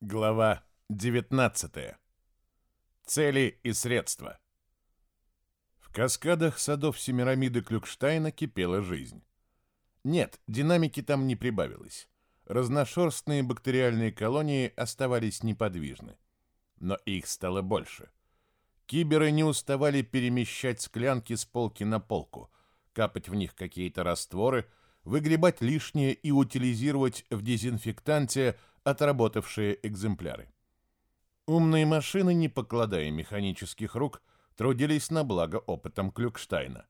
Глава 19. Цели и средства. В каскадах садов Семирамиды Клюкштайна кипела жизнь. Нет, динамики там не прибавилось. Разношерстные бактериальные колонии оставались неподвижны. Но их стало больше. Киберы не уставали перемещать склянки с полки на полку, капать в них какие-то растворы, выгребать лишнее и утилизировать в дезинфектанте – отработавшие экземпляры. Умные машины, не покладая механических рук, трудились на благо опытом Клюкштайна.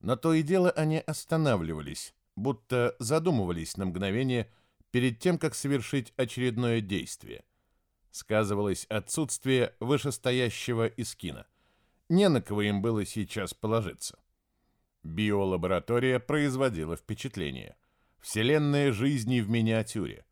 Но то и дело они останавливались, будто задумывались на мгновение перед тем, как совершить очередное действие. Сказывалось отсутствие вышестоящего искина. Не на кого им было сейчас положиться. Биолаборатория производила впечатление. Вселенная жизни в миниатюре.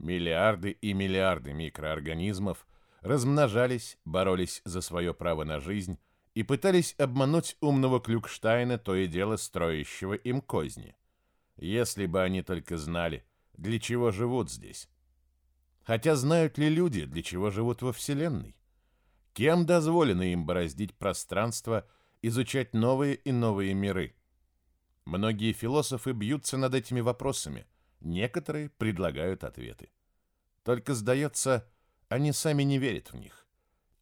Миллиарды и миллиарды микроорганизмов размножались, боролись за свое право на жизнь и пытались обмануть умного Клюкштайна, то и дело строящего им козни. Если бы они только знали, для чего живут здесь. Хотя знают ли люди, для чего живут во Вселенной? Кем дозволено им бороздить пространство, изучать новые и новые миры? Многие философы бьются над этими вопросами – Некоторые предлагают ответы. Только, сдается, они сами не верят в них,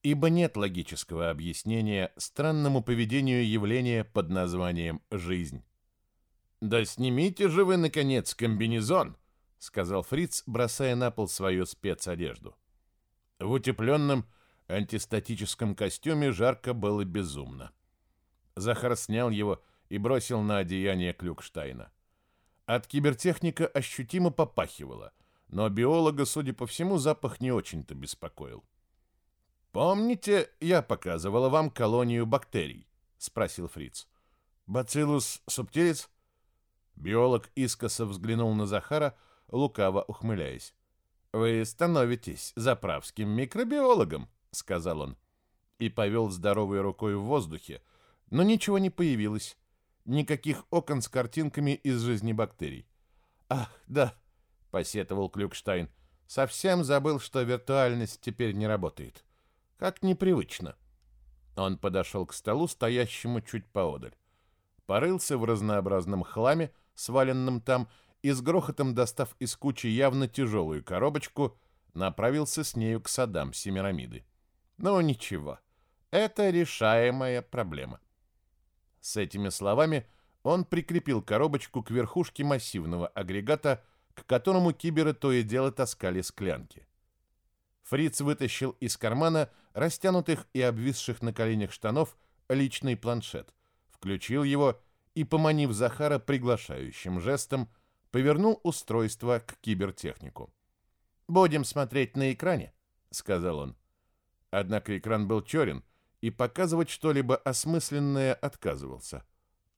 ибо нет логического объяснения странному поведению явления под названием «жизнь». «Да снимите же вы, наконец, комбинезон!» — сказал Фриц, бросая на пол свою спецодежду. В утепленном антистатическом костюме жарко было безумно. Захар снял его и бросил на одеяние Клюкштайна. От кибертехника ощутимо попахивало, но биолога, судя по всему, запах не очень-то беспокоил. «Помните, я показывала вам колонию бактерий?» — спросил Фриц. «Бациллус субтилис?» Биолог искоса взглянул на Захара, лукаво ухмыляясь. «Вы становитесь заправским микробиологом», — сказал он. И повел здоровой рукой в воздухе, но ничего не появилось, никаких окон с картинками из жизни бактерий. «Ах, да», — посетовал Клюкштайн, — «совсем забыл, что виртуальность теперь не работает. Как непривычно». Он подошел к столу, стоящему чуть поодаль. Порылся в разнообразном хламе, сваленном там, и с грохотом, достав из кучи явно тяжелую коробочку, направился с нею к садам Семирамиды. Но «Ну, ничего, это решаемая проблема. С этими словами он прикрепил коробочку к верхушке массивного агрегата, к которому киберы то и дело таскали склянки. Фриц вытащил из кармана растянутых и обвисших на коленях штанов личный планшет, включил его и, поманив Захара приглашающим жестом, повернул устройство к кибертехнику. «Будем смотреть на экране», — сказал он. Однако экран был черен, и показывать что-либо осмысленное отказывался.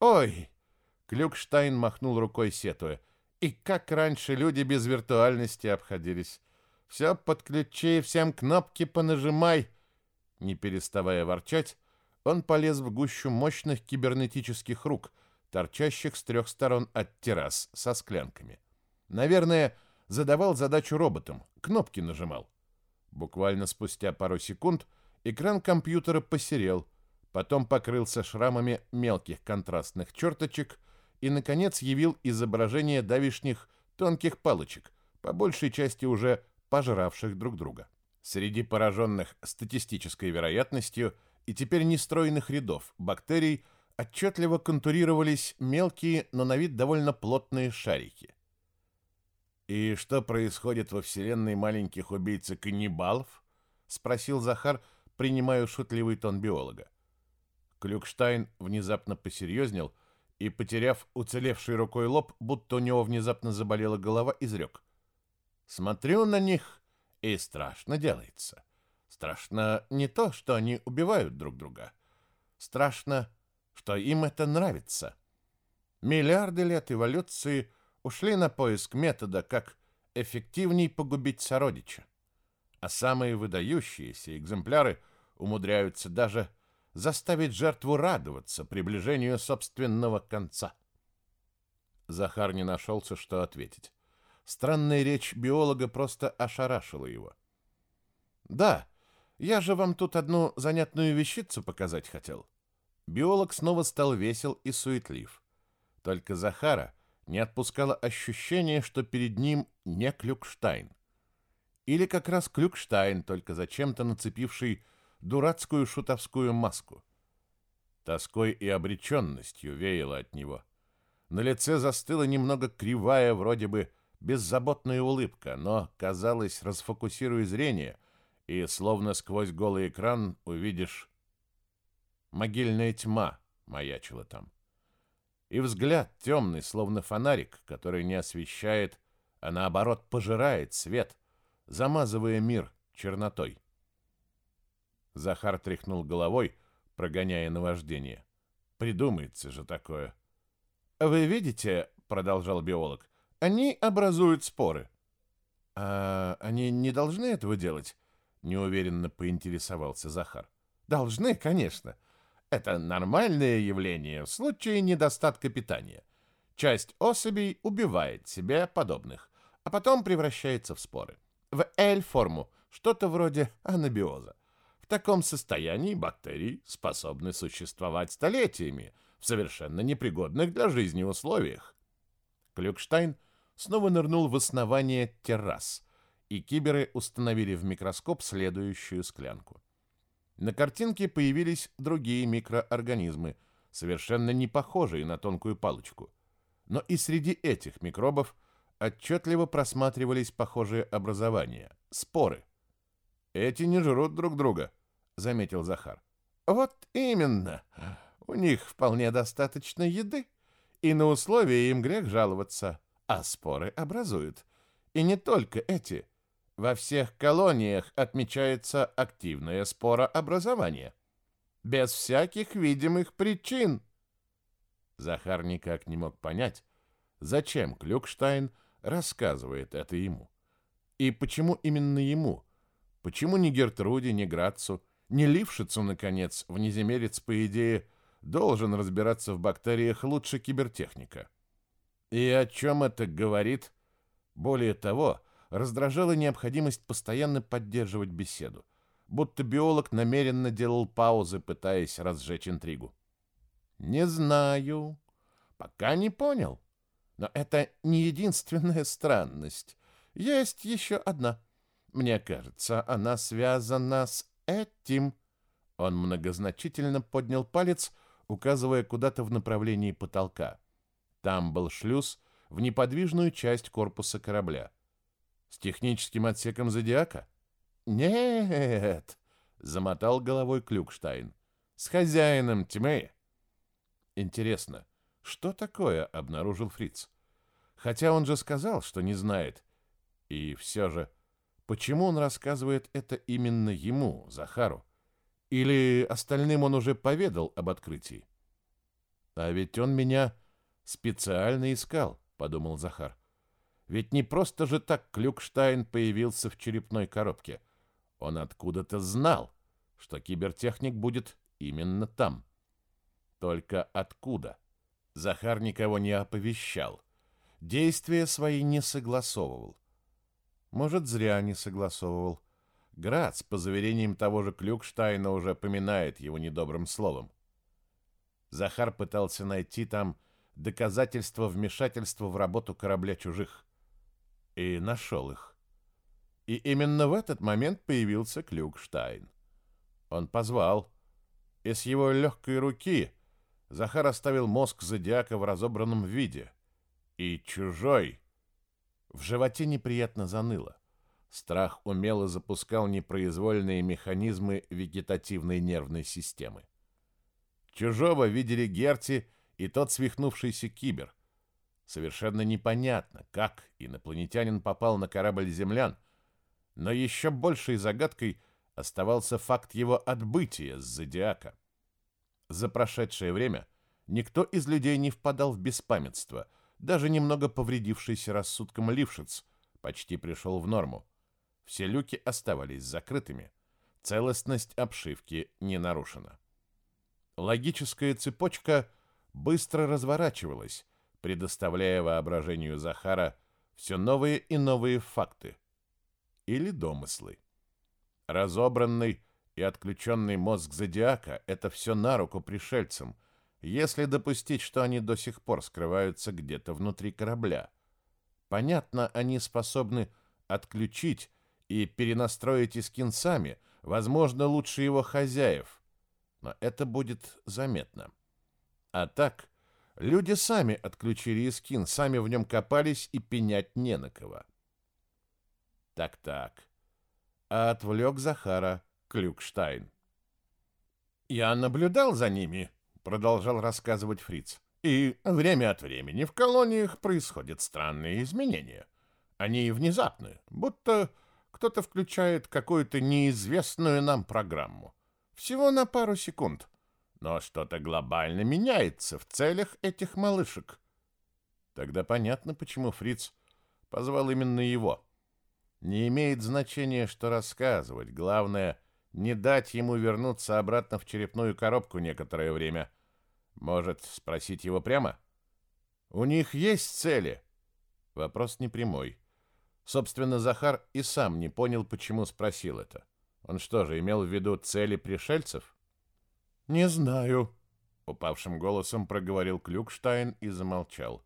«Ой!» — Клюкштайн махнул рукой, сетуя. «И как раньше люди без виртуальности обходились! Все подключи, всем кнопки понажимай!» Не переставая ворчать, он полез в гущу мощных кибернетических рук, торчащих с трех сторон от террас со склянками. Наверное, задавал задачу роботам, кнопки нажимал. Буквально спустя пару секунд — Экран компьютера посерел, потом покрылся шрамами мелких контрастных черточек и, наконец, явил изображение давишних тонких палочек, по большей части уже пожравших друг друга. Среди пораженных статистической вероятностью и теперь нестроенных рядов бактерий отчетливо контурировались мелкие, но на вид довольно плотные шарики. «И что происходит во вселенной маленьких убийцы-каннибалов?» — спросил Захар, — принимаю шутливый тон биолога. Клюкштайн внезапно посерьезнел и, потеряв уцелевший рукой лоб, будто у него внезапно заболела голова, изрек. «Смотрю на них, и страшно делается. Страшно не то, что они убивают друг друга. Страшно, что им это нравится. Миллиарды лет эволюции ушли на поиск метода, как эффективней погубить сородича. А самые выдающиеся экземпляры – умудряются даже заставить жертву радоваться приближению собственного конца. Захар не нашелся, что ответить. Странная речь биолога просто ошарашила его. «Да, я же вам тут одну занятную вещицу показать хотел». Биолог снова стал весел и суетлив. Только Захара не отпускало ощущение, что перед ним не Клюкштайн. Или как раз Клюкштайн, только зачем-то нацепивший дурацкую шутовскую маску. Тоской и обреченностью веяло от него. На лице застыла немного кривая, вроде бы, беззаботная улыбка, но, казалось, расфокусируй зрение, и словно сквозь голый экран увидишь... Могильная тьма маячила там. И взгляд темный, словно фонарик, который не освещает, а наоборот пожирает свет, замазывая мир чернотой. Захар тряхнул головой, прогоняя наваждение. «Придумается же такое!» «А «Вы видите, — продолжал биолог, — они образуют споры». «А они не должны этого делать?» — неуверенно поинтересовался Захар. «Должны, конечно. Это нормальное явление в случае недостатка питания. Часть особей убивает себе подобных, а потом превращается в споры. В L-форму, что-то вроде анабиоза таком состоянии бактерии способны существовать столетиями в совершенно непригодных для жизни условиях. Клюкштайн снова нырнул в основание террас, и киберы установили в микроскоп следующую склянку. На картинке появились другие микроорганизмы, совершенно не похожие на тонкую палочку. Но и среди этих микробов отчетливо просматривались похожие образования – споры. «Эти не жрут друг друга», — заметил Захар. «Вот именно. У них вполне достаточно еды, и на условия им грех жаловаться, а споры образуют. И не только эти. Во всех колониях отмечается активное спорообразование. Без всяких видимых причин». Захар никак не мог понять, зачем Клюкштайн рассказывает это ему. И почему именно ему? Почему не Гертруде, не Грацу, не лившицу, наконец, внеземелец, по идее, должен разбираться в бактериях лучше кибертехника. И о чем это говорит? Более того, раздражала необходимость постоянно поддерживать беседу, будто биолог намеренно делал паузы, пытаясь разжечь интригу. «Не знаю. Пока не понял. Но это не единственная странность. Есть еще одна. Мне кажется, она связана с этим...» а Он многозначительно поднял палец, указывая куда-то в направлении потолка. Там был шлюз в неподвижную часть корпуса корабля. «С техническим отсеком «Зодиака»?» «Нет!» — замотал головой Клюкштайн. «С хозяином тьмы!» «Интересно, что такое?» — обнаружил Фриц. «Хотя он же сказал, что не знает. И все же...» Почему он рассказывает это именно ему, Захару? Или остальным он уже поведал об открытии? А ведь он меня специально искал, подумал Захар. Ведь не просто же так Клюкштайн появился в черепной коробке. Он откуда-то знал, что кибертехник будет именно там. Только откуда? Захар никого не оповещал. Действия свои не согласовывал. Может, зря не согласовывал. Грац, по заверениям того же Клюкштайна, уже поминает его недобрым словом. Захар пытался найти там доказательства вмешательства в работу корабля чужих. И нашел их. И именно в этот момент появился Клюкштайн. Он позвал. И с его легкой руки Захар оставил мозг зодиака в разобранном виде. И чужой в животе неприятно заныло. Страх умело запускал непроизвольные механизмы вегетативной нервной системы. Чужого видели Герти и тот свихнувшийся кибер. Совершенно непонятно, как инопланетянин попал на корабль землян, но еще большей загадкой оставался факт его отбытия с Зодиака. За прошедшее время никто из людей не впадал в беспамятство – даже немного повредившийся рассудком Лившиц почти пришел в норму. Все люки оставались закрытыми. Целостность обшивки не нарушена. Логическая цепочка быстро разворачивалась, предоставляя воображению Захара все новые и новые факты или домыслы. Разобранный и отключенный мозг зодиака — это все на руку пришельцам — если допустить, что они до сих пор скрываются где-то внутри корабля. Понятно, они способны отключить и перенастроить Искин сами, возможно, лучше его хозяев. Но это будет заметно. А так, люди сами отключили Искин, сами в нем копались и пенять не на кого. Так-так. А отвлек Захара Клюкштайн. «Я наблюдал за ними», продолжал рассказывать Фриц. И время от времени в колониях происходят странные изменения. Они внезапны, будто кто-то включает какую-то неизвестную нам программу. Всего на пару секунд. Но что-то глобально меняется в целях этих малышек. Тогда понятно, почему Фриц позвал именно его. Не имеет значения, что рассказывать. Главное — не дать ему вернуться обратно в черепную коробку некоторое время. Может, спросить его прямо? У них есть цели? Вопрос не прямой. Собственно, Захар и сам не понял, почему спросил это. Он что же, имел в виду цели пришельцев? Не знаю, упавшим голосом проговорил Клюкштайн и замолчал.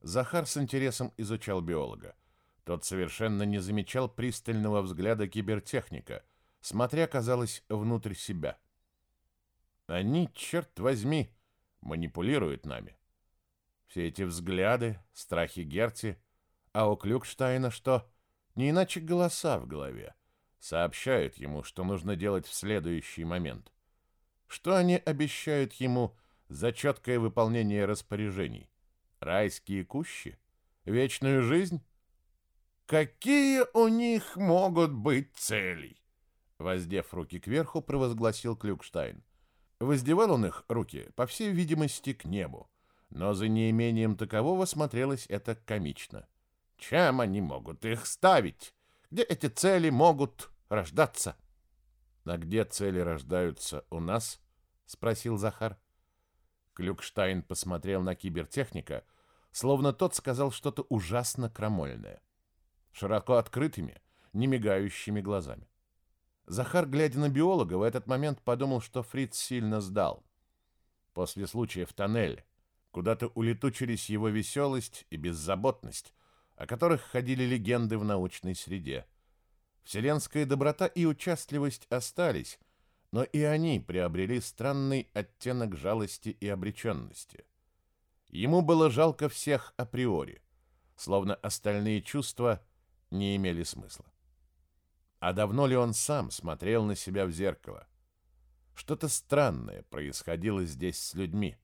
Захар с интересом изучал биолога. Тот совершенно не замечал пристального взгляда кибертехника, смотря, казалось, внутрь себя. Они, черт возьми, манипулируют нами. Все эти взгляды, страхи Герти, а у Клюкштайна что? Не иначе голоса в голове. Сообщают ему, что нужно делать в следующий момент. Что они обещают ему за четкое выполнение распоряжений? Райские кущи? Вечную жизнь? Какие у них могут быть цели? Воздев руки кверху, провозгласил Клюкштайн. Воздевал он их руки, по всей видимости, к небу. Но за неимением такового смотрелось это комично. Чем они могут их ставить? Где эти цели могут рождаться? А где цели рождаются у нас? спросил Захар. Клюкштайн посмотрел на кибертехника, словно тот сказал что-то ужасно крамольное. Широко открытыми, немигающими глазами. Захар, глядя на биолога, в этот момент подумал, что Фриц сильно сдал. После случая в тоннеле куда-то улетучились его веселость и беззаботность, о которых ходили легенды в научной среде. Вселенская доброта и участливость остались, но и они приобрели странный оттенок жалости и обреченности. Ему было жалко всех априори, словно остальные чувства не имели смысла. А давно ли он сам смотрел на себя в зеркало? Что-то странное происходило здесь с людьми.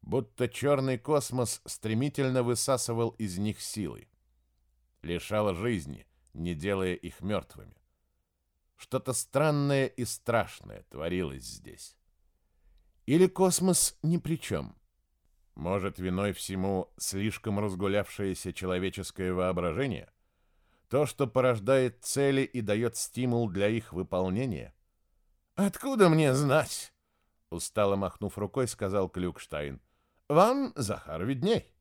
Будто черный космос стремительно высасывал из них силы. Лишало жизни, не делая их мертвыми. Что-то странное и страшное творилось здесь. Или космос ни при чем? Может, виной всему слишком разгулявшееся человеческое воображение? то, что порождает цели и дает стимул для их выполнения. «Откуда мне знать?» — устало махнув рукой, сказал Клюкштайн. «Вам, Захар, видней.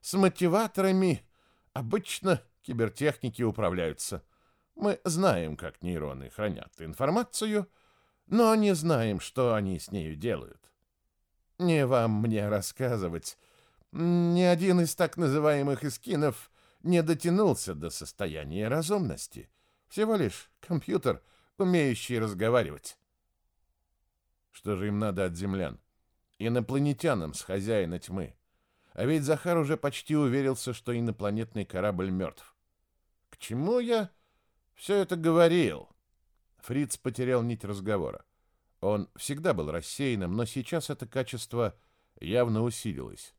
С мотиваторами обычно кибертехники управляются. Мы знаем, как нейроны хранят информацию, но не знаем, что они с нею делают. Не вам мне рассказывать. Ни один из так называемых эскинов не дотянулся до состояния разумности. Всего лишь компьютер, умеющий разговаривать. Что же им надо от землян? Инопланетянам с хозяина тьмы. А ведь Захар уже почти уверился, что инопланетный корабль мертв. К чему я все это говорил? Фриц потерял нить разговора. Он всегда был рассеянным, но сейчас это качество явно усилилось.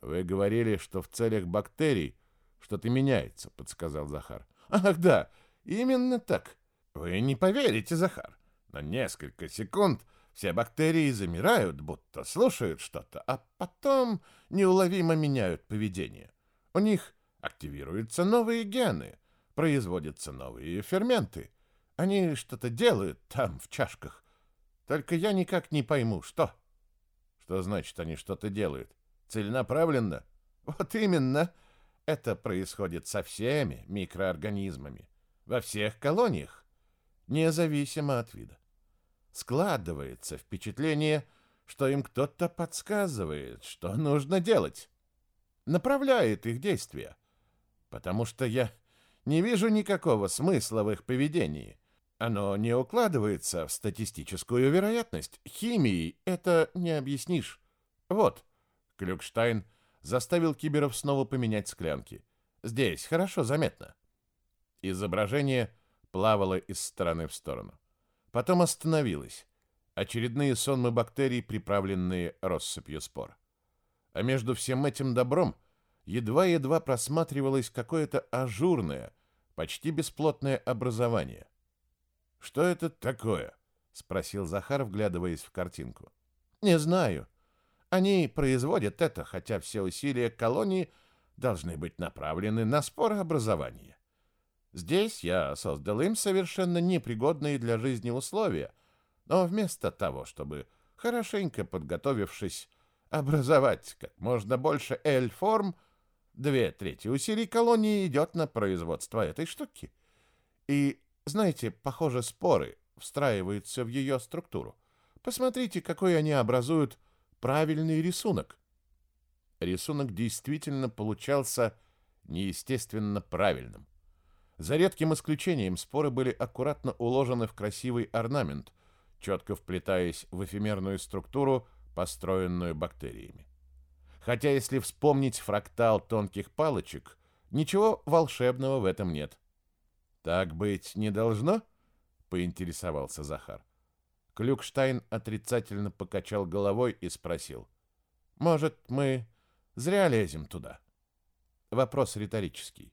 Вы говорили, что в целях бактерий что-то меняется, подсказал Захар. Ах, да, именно так. Вы не поверите, Захар. На несколько секунд все бактерии замирают, будто слушают что-то, а потом неуловимо меняют поведение. У них активируются новые гены, производятся новые ферменты. Они что-то делают там, в чашках. Только я никак не пойму, что. Что значит, они что-то делают? Целенаправленно? Вот именно, — это происходит со всеми микроорганизмами, во всех колониях, независимо от вида. Складывается впечатление, что им кто-то подсказывает, что нужно делать, направляет их действия, потому что я не вижу никакого смысла в их поведении. Оно не укладывается в статистическую вероятность. Химией это не объяснишь. Вот, Клюкштайн – заставил киберов снова поменять склянки. Здесь хорошо заметно. Изображение плавало из стороны в сторону. Потом остановилось. Очередные сонмы бактерий, приправленные россыпью спор. А между всем этим добром едва-едва просматривалось какое-то ажурное, почти бесплотное образование. «Что это такое?» — спросил Захар, вглядываясь в картинку. «Не знаю», они производят это, хотя все усилия колонии должны быть направлены на спор образования. Здесь я создал им совершенно непригодные для жизни условия, но вместо того, чтобы, хорошенько подготовившись, образовать как можно больше эль-форм, две трети усилий колонии идет на производство этой штуки. И, знаете, похоже, споры встраиваются в ее структуру. Посмотрите, какой они образуют правильный рисунок. Рисунок действительно получался неестественно правильным. За редким исключением споры были аккуратно уложены в красивый орнамент, четко вплетаясь в эфемерную структуру, построенную бактериями. Хотя, если вспомнить фрактал тонких палочек, ничего волшебного в этом нет. «Так быть не должно?» — поинтересовался Захар. Клюкштайн отрицательно покачал головой и спросил. «Может, мы зря лезем туда?» Вопрос риторический.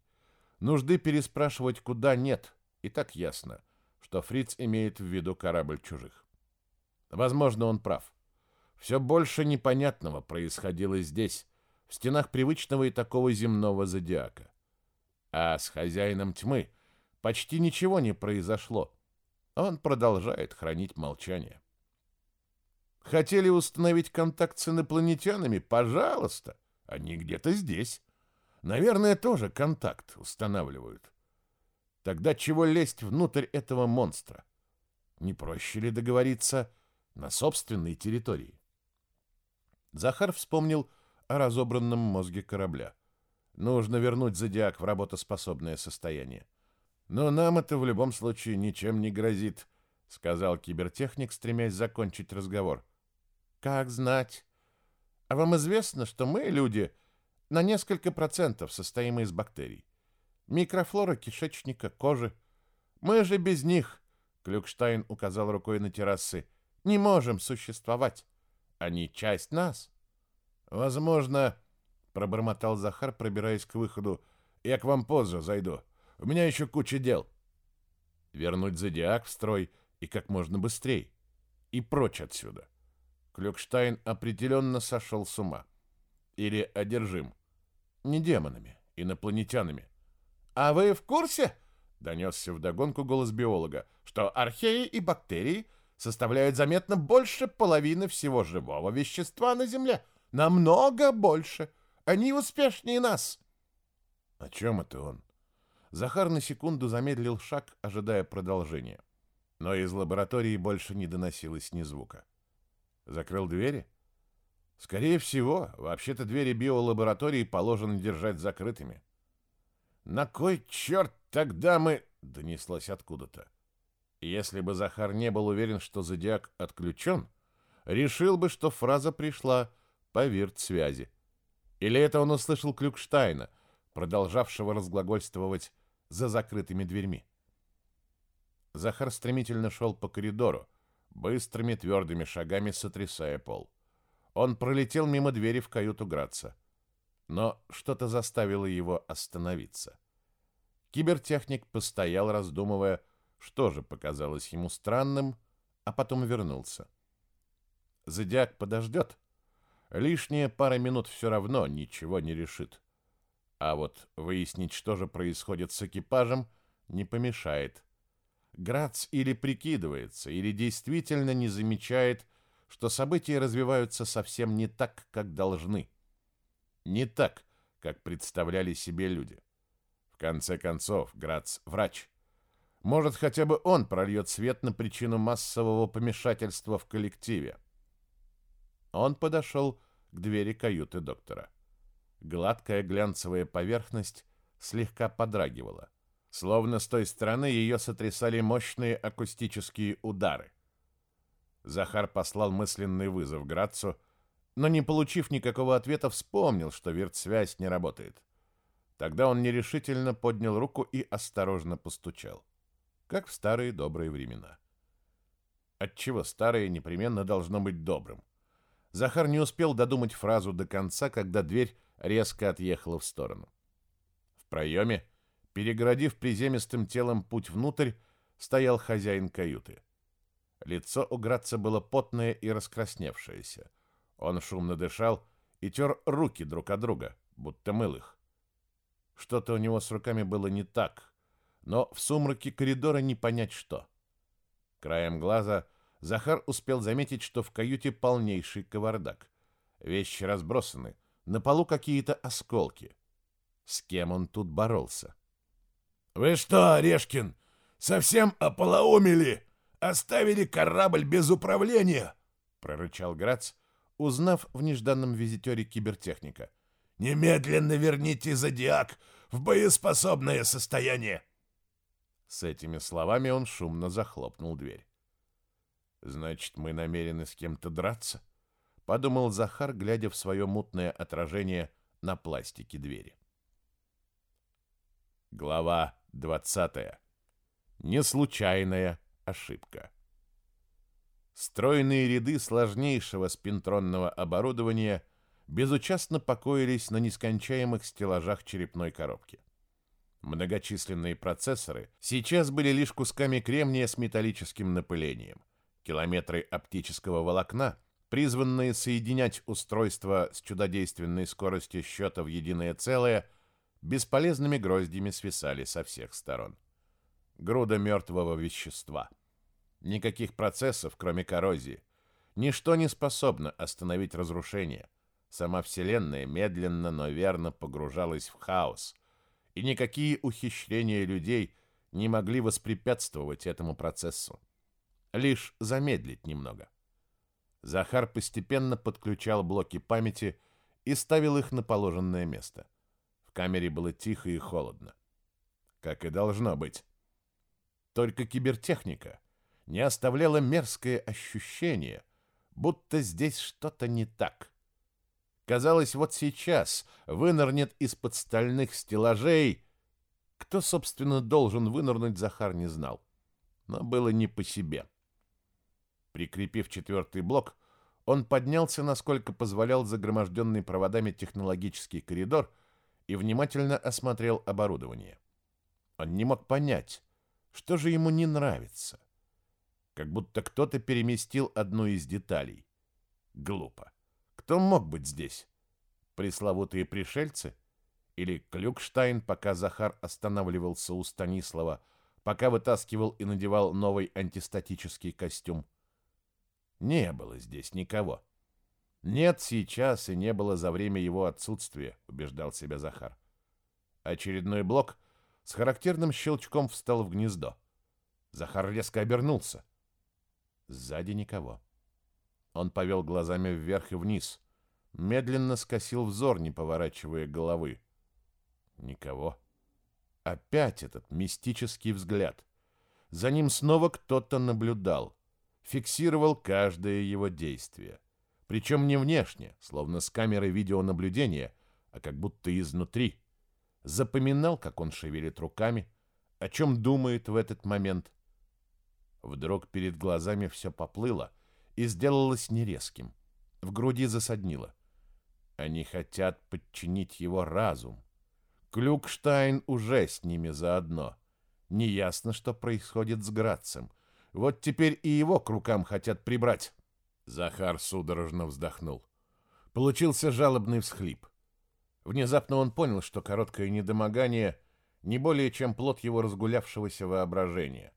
Нужды переспрашивать куда нет, и так ясно, что Фриц имеет в виду корабль чужих. Возможно, он прав. Все больше непонятного происходило здесь, в стенах привычного и такого земного зодиака. А с хозяином тьмы почти ничего не произошло, он продолжает хранить молчание. Хотели установить контакт с инопланетянами? Пожалуйста. Они где-то здесь. Наверное, тоже контакт устанавливают. Тогда чего лезть внутрь этого монстра? Не проще ли договориться на собственной территории? Захар вспомнил о разобранном мозге корабля. Нужно вернуть зодиак в работоспособное состояние. Но нам это в любом случае ничем не грозит, сказал кибертехник, стремясь закончить разговор. Как знать? А вам известно, что мы, люди, на несколько процентов состоим из бактерий. Микрофлора кишечника, кожи. Мы же без них, Клюкштайн указал рукой на террасы, не можем существовать. Они часть нас. Возможно, пробормотал Захар, пробираясь к выходу. Я к вам позже зайду. У меня еще куча дел. Вернуть зодиак в строй и как можно быстрее. И прочь отсюда. Клюкштайн определенно сошел с ума. Или одержим. Не демонами, инопланетянами. «А вы в курсе?» — донесся вдогонку голос биолога, что археи и бактерии составляют заметно больше половины всего живого вещества на Земле. Намного больше. Они успешнее нас. О чем это он? Захар на секунду замедлил шаг, ожидая продолжения. Но из лаборатории больше не доносилось ни звука. Закрыл двери? Скорее всего, вообще-то двери биолаборатории положено держать закрытыми. «На кой черт тогда мы...» — донеслось откуда-то. Если бы Захар не был уверен, что зодиак отключен, решил бы, что фраза пришла по вирт-связи. Или это он услышал Клюкштайна, продолжавшего разглагольствовать за закрытыми дверьми. Захар стремительно шел по коридору, быстрыми твердыми шагами сотрясая пол. Он пролетел мимо двери в каюту Граца. Но что-то заставило его остановиться. Кибертехник постоял, раздумывая, что же показалось ему странным, а потом вернулся. Зодиак подождет. Лишняя пара минут все равно ничего не решит. А вот выяснить, что же происходит с экипажем, не помешает. Грац или прикидывается, или действительно не замечает, что события развиваются совсем не так, как должны. Не так, как представляли себе люди. В конце концов, Грац – врач. Может, хотя бы он прольет свет на причину массового помешательства в коллективе. Он подошел к двери каюты доктора. Гладкая глянцевая поверхность слегка подрагивала, словно с той стороны ее сотрясали мощные акустические удары. Захар послал мысленный вызов Грацу, но, не получив никакого ответа, вспомнил, что вертсвязь не работает. Тогда он нерешительно поднял руку и осторожно постучал. Как в старые добрые времена. Отчего старое непременно должно быть добрым? Захар не успел додумать фразу до конца, когда дверь резко отъехала в сторону. В проеме, перегородив приземистым телом путь внутрь, стоял хозяин каюты. Лицо у Граца было потное и раскрасневшееся. Он шумно дышал и тер руки друг от друга, будто мыл их. Что-то у него с руками было не так, но в сумраке коридора не понять что. Краем глаза Захар успел заметить, что в каюте полнейший кавардак. Вещи разбросаны, на полу какие-то осколки. С кем он тут боролся? «Вы что, Орешкин, совсем ополоумели? Оставили корабль без управления?» — прорычал Грац, узнав в нежданном визитере кибертехника. «Немедленно верните «Зодиак» в боеспособное состояние!» С этими словами он шумно захлопнул дверь. «Значит, мы намерены с кем-то драться?» подумал Захар, глядя в свое мутное отражение на пластике двери. Глава 20. Неслучайная ошибка. Стройные ряды сложнейшего спинтронного оборудования безучастно покоились на нескончаемых стеллажах черепной коробки. Многочисленные процессоры сейчас были лишь кусками кремния с металлическим напылением. Километры оптического волокна призванные соединять устройство с чудодейственной скоростью счета в единое целое, бесполезными гроздями свисали со всех сторон. Груда мертвого вещества. Никаких процессов, кроме коррозии. Ничто не способно остановить разрушение. Сама Вселенная медленно, но верно погружалась в хаос. И никакие ухищрения людей не могли воспрепятствовать этому процессу. Лишь замедлить немного. Захар постепенно подключал блоки памяти и ставил их на положенное место. В камере было тихо и холодно. Как и должно быть. Только кибертехника не оставляла мерзкое ощущение, будто здесь что-то не так. Казалось, вот сейчас вынырнет из-под стальных стеллажей. Кто, собственно, должен вынырнуть, Захар не знал. Но было не по себе. — Прикрепив четвертый блок, он поднялся, насколько позволял загроможденный проводами технологический коридор и внимательно осмотрел оборудование. Он не мог понять, что же ему не нравится. Как будто кто-то переместил одну из деталей. Глупо. Кто мог быть здесь? Пресловутые пришельцы? Или Клюкштайн, пока Захар останавливался у Станислава, пока вытаскивал и надевал новый антистатический костюм? Не было здесь никого. Нет сейчас и не было за время его отсутствия, убеждал себя Захар. Очередной блок с характерным щелчком встал в гнездо. Захар резко обернулся. Сзади никого. Он повел глазами вверх и вниз, медленно скосил взор, не поворачивая головы. Никого. Опять этот мистический взгляд. За ним снова кто-то наблюдал фиксировал каждое его действие. Причем не внешне, словно с камеры видеонаблюдения, а как будто изнутри. Запоминал, как он шевелит руками, о чем думает в этот момент. Вдруг перед глазами все поплыло и сделалось нерезким. В груди засаднило. Они хотят подчинить его разум. Клюкштайн уже с ними заодно. Неясно, что происходит с Грацем — вот теперь и его к рукам хотят прибрать. Захар судорожно вздохнул. Получился жалобный всхлип. Внезапно он понял, что короткое недомогание не более чем плод его разгулявшегося воображения.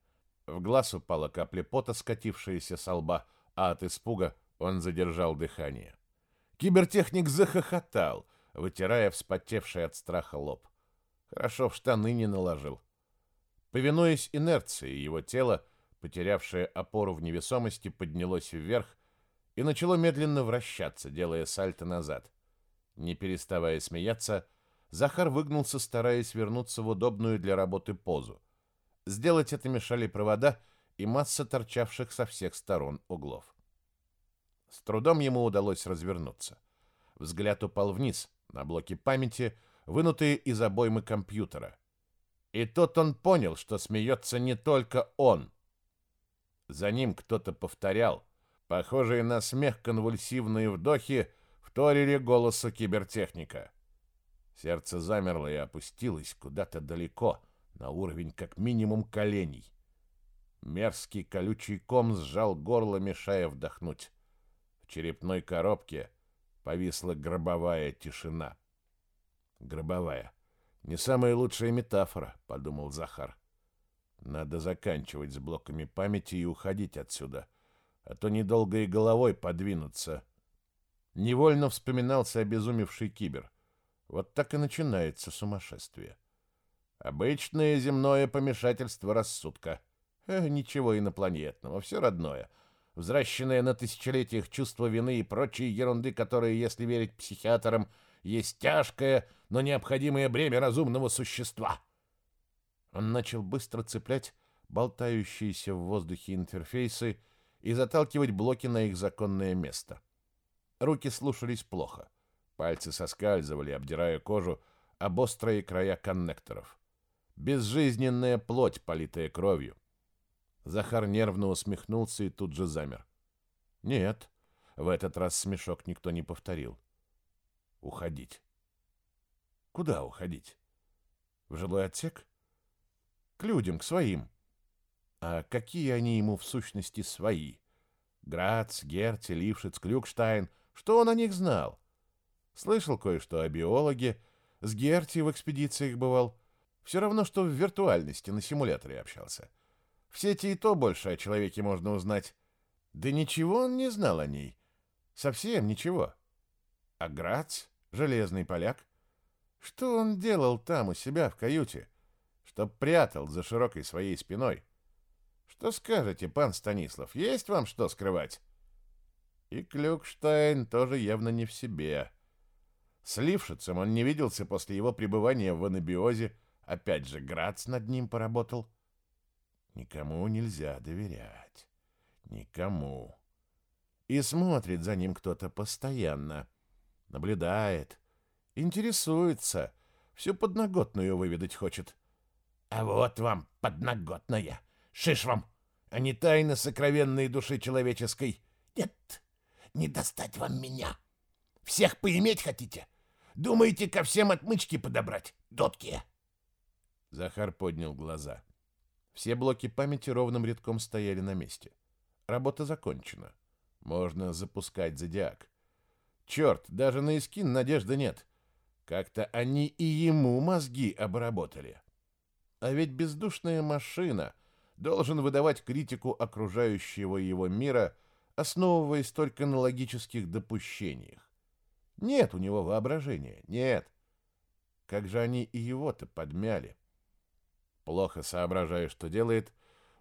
В глаз упала капля пота, скатившаяся со лба, а от испуга он задержал дыхание. Кибертехник захохотал, вытирая вспотевший от страха лоб. Хорошо в штаны не наложил. Повинуясь инерции, его тело — потерявшее опору в невесомости, поднялось вверх и начало медленно вращаться, делая сальто назад. Не переставая смеяться, Захар выгнулся, стараясь вернуться в удобную для работы позу. Сделать это мешали провода и масса торчавших со всех сторон углов. С трудом ему удалось развернуться. Взгляд упал вниз, на блоки памяти, вынутые из обоймы компьютера. И тут он понял, что смеется не только он — за ним кто-то повторял. Похожие на смех конвульсивные вдохи вторили голоса кибертехника. Сердце замерло и опустилось куда-то далеко, на уровень как минимум коленей. Мерзкий колючий ком сжал горло, мешая вдохнуть. В черепной коробке повисла гробовая тишина. Гробовая. Не самая лучшая метафора, подумал Захар. Надо заканчивать с блоками памяти и уходить отсюда, а то недолго и головой подвинуться. Невольно вспоминался обезумевший кибер. Вот так и начинается сумасшествие. Обычное земное помешательство рассудка. Э, ничего инопланетного, все родное. Взращенное на тысячелетиях чувство вины и прочие ерунды, которые, если верить психиатрам, есть тяжкое, но необходимое бремя разумного существа — он начал быстро цеплять болтающиеся в воздухе интерфейсы и заталкивать блоки на их законное место. Руки слушались плохо. Пальцы соскальзывали, обдирая кожу об острые края коннекторов. Безжизненная плоть, политая кровью. Захар нервно усмехнулся и тут же замер. Нет, в этот раз смешок никто не повторил. Уходить. Куда уходить? В жилой отсек? — к людям, к своим. А какие они ему в сущности свои? Грац, Герти, Лившиц, Клюкштайн. Что он о них знал? Слышал кое-что о биологе. С Герти в экспедициях бывал. Все равно, что в виртуальности на симуляторе общался. В сети и то больше о человеке можно узнать. Да ничего он не знал о ней. Совсем ничего. А Грац, железный поляк, что он делал там у себя в каюте? — что прятал за широкой своей спиной. Что скажете, пан Станислав, есть вам что скрывать? И Клюкштайн тоже явно не в себе. С Лившицем он не виделся после его пребывания в анабиозе. Опять же, Грац над ним поработал. Никому нельзя доверять. Никому. И смотрит за ним кто-то постоянно. Наблюдает. Интересуется. Всю подноготную выведать хочет. — а вот вам подноготная. Шиш вам, а не тайны сокровенной души человеческой. Нет, не достать вам меня. Всех поиметь хотите? Думаете, ко всем отмычки подобрать, дотки? Захар поднял глаза. Все блоки памяти ровным рядком стояли на месте. Работа закончена. Можно запускать зодиак. Черт, даже на Искин надежды нет. Как-то они и ему мозги обработали. — а ведь бездушная машина должен выдавать критику окружающего его мира, основываясь только на логических допущениях. Нет у него воображения, нет. Как же они и его-то подмяли. Плохо соображая, что делает,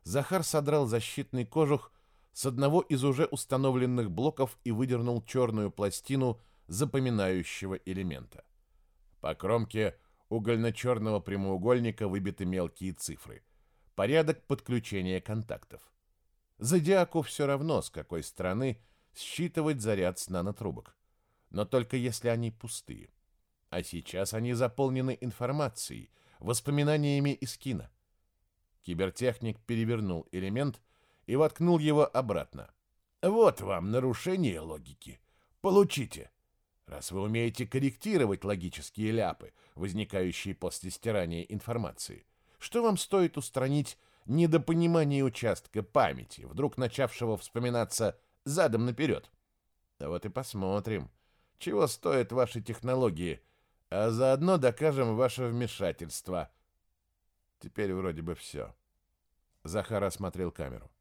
Захар содрал защитный кожух с одного из уже установленных блоков и выдернул черную пластину запоминающего элемента. По кромке угольно-черного прямоугольника выбиты мелкие цифры. Порядок подключения контактов. Зодиаку все равно, с какой стороны считывать заряд с нанотрубок. Но только если они пустые. А сейчас они заполнены информацией, воспоминаниями из кино. Кибертехник перевернул элемент и воткнул его обратно. «Вот вам нарушение логики. Получите!» Раз вы умеете корректировать логические ляпы, возникающие после стирания информации, что вам стоит устранить недопонимание участка памяти, вдруг начавшего вспоминаться задом наперед? Да вот и посмотрим, чего стоят ваши технологии, а заодно докажем ваше вмешательство. Теперь вроде бы все. Захар осмотрел камеру.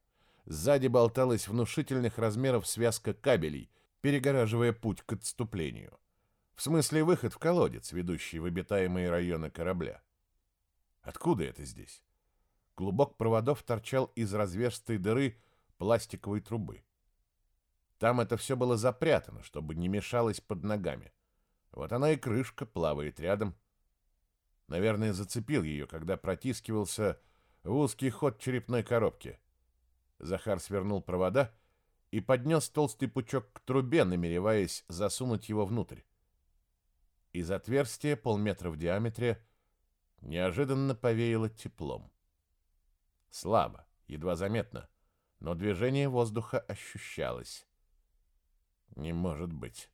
Сзади болталась внушительных размеров связка кабелей — перегораживая путь к отступлению. В смысле выход в колодец, ведущий в обитаемые районы корабля. Откуда это здесь? Клубок проводов торчал из разверстой дыры пластиковой трубы. Там это все было запрятано, чтобы не мешалось под ногами. Вот она и крышка плавает рядом. Наверное, зацепил ее, когда протискивался в узкий ход черепной коробки. Захар свернул провода и поднес толстый пучок к трубе, намереваясь засунуть его внутрь. Из отверстия, полметра в диаметре, неожиданно повеяло теплом. Слабо, едва заметно, но движение воздуха ощущалось. Не может быть.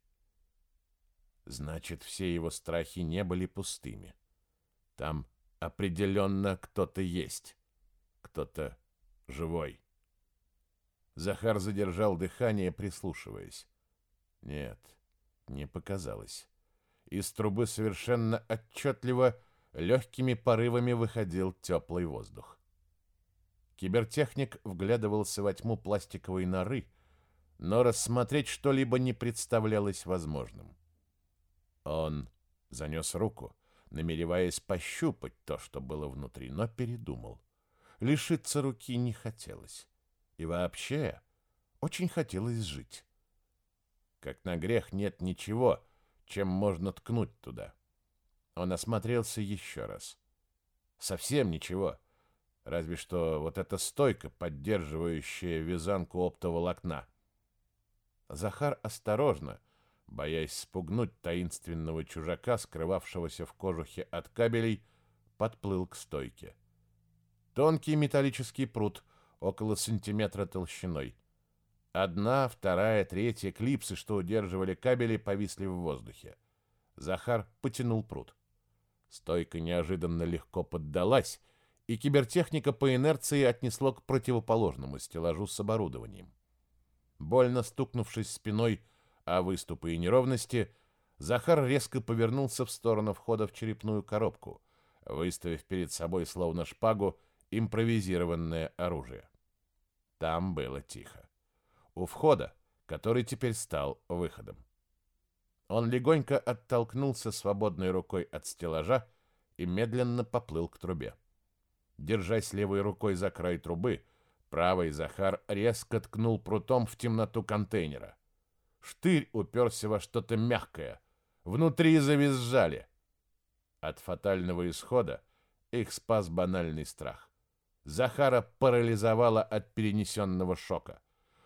Значит, все его страхи не были пустыми. Там определенно кто-то есть, кто-то живой. Захар задержал дыхание, прислушиваясь. Нет, не показалось. Из трубы совершенно отчетливо легкими порывами выходил теплый воздух. Кибертехник вглядывался во тьму пластиковой норы, но рассмотреть что-либо не представлялось возможным. Он занес руку, намереваясь пощупать то, что было внутри, но передумал. Лишиться руки не хотелось. И вообще, очень хотелось жить. Как на грех нет ничего, чем можно ткнуть туда. Он осмотрелся еще раз. Совсем ничего. Разве что вот эта стойка, поддерживающая вязанку оптоволокна. Захар осторожно, боясь спугнуть таинственного чужака, скрывавшегося в кожухе от кабелей, подплыл к стойке. Тонкий металлический пруд около сантиметра толщиной. Одна, вторая, третья клипсы, что удерживали кабели, повисли в воздухе. Захар потянул прут. Стойка неожиданно легко поддалась, и кибертехника по инерции отнесло к противоположному стеллажу с оборудованием. Больно стукнувшись спиной о выступы и неровности, Захар резко повернулся в сторону входа в черепную коробку, выставив перед собой словно шпагу импровизированное оружие. Там было тихо. У входа, который теперь стал выходом. Он легонько оттолкнулся свободной рукой от стеллажа и медленно поплыл к трубе. Держась левой рукой за край трубы, правый Захар резко ткнул прутом в темноту контейнера. Штырь уперся во что-то мягкое. Внутри завизжали. От фатального исхода их спас банальный страх. Захара парализовало от перенесенного шока.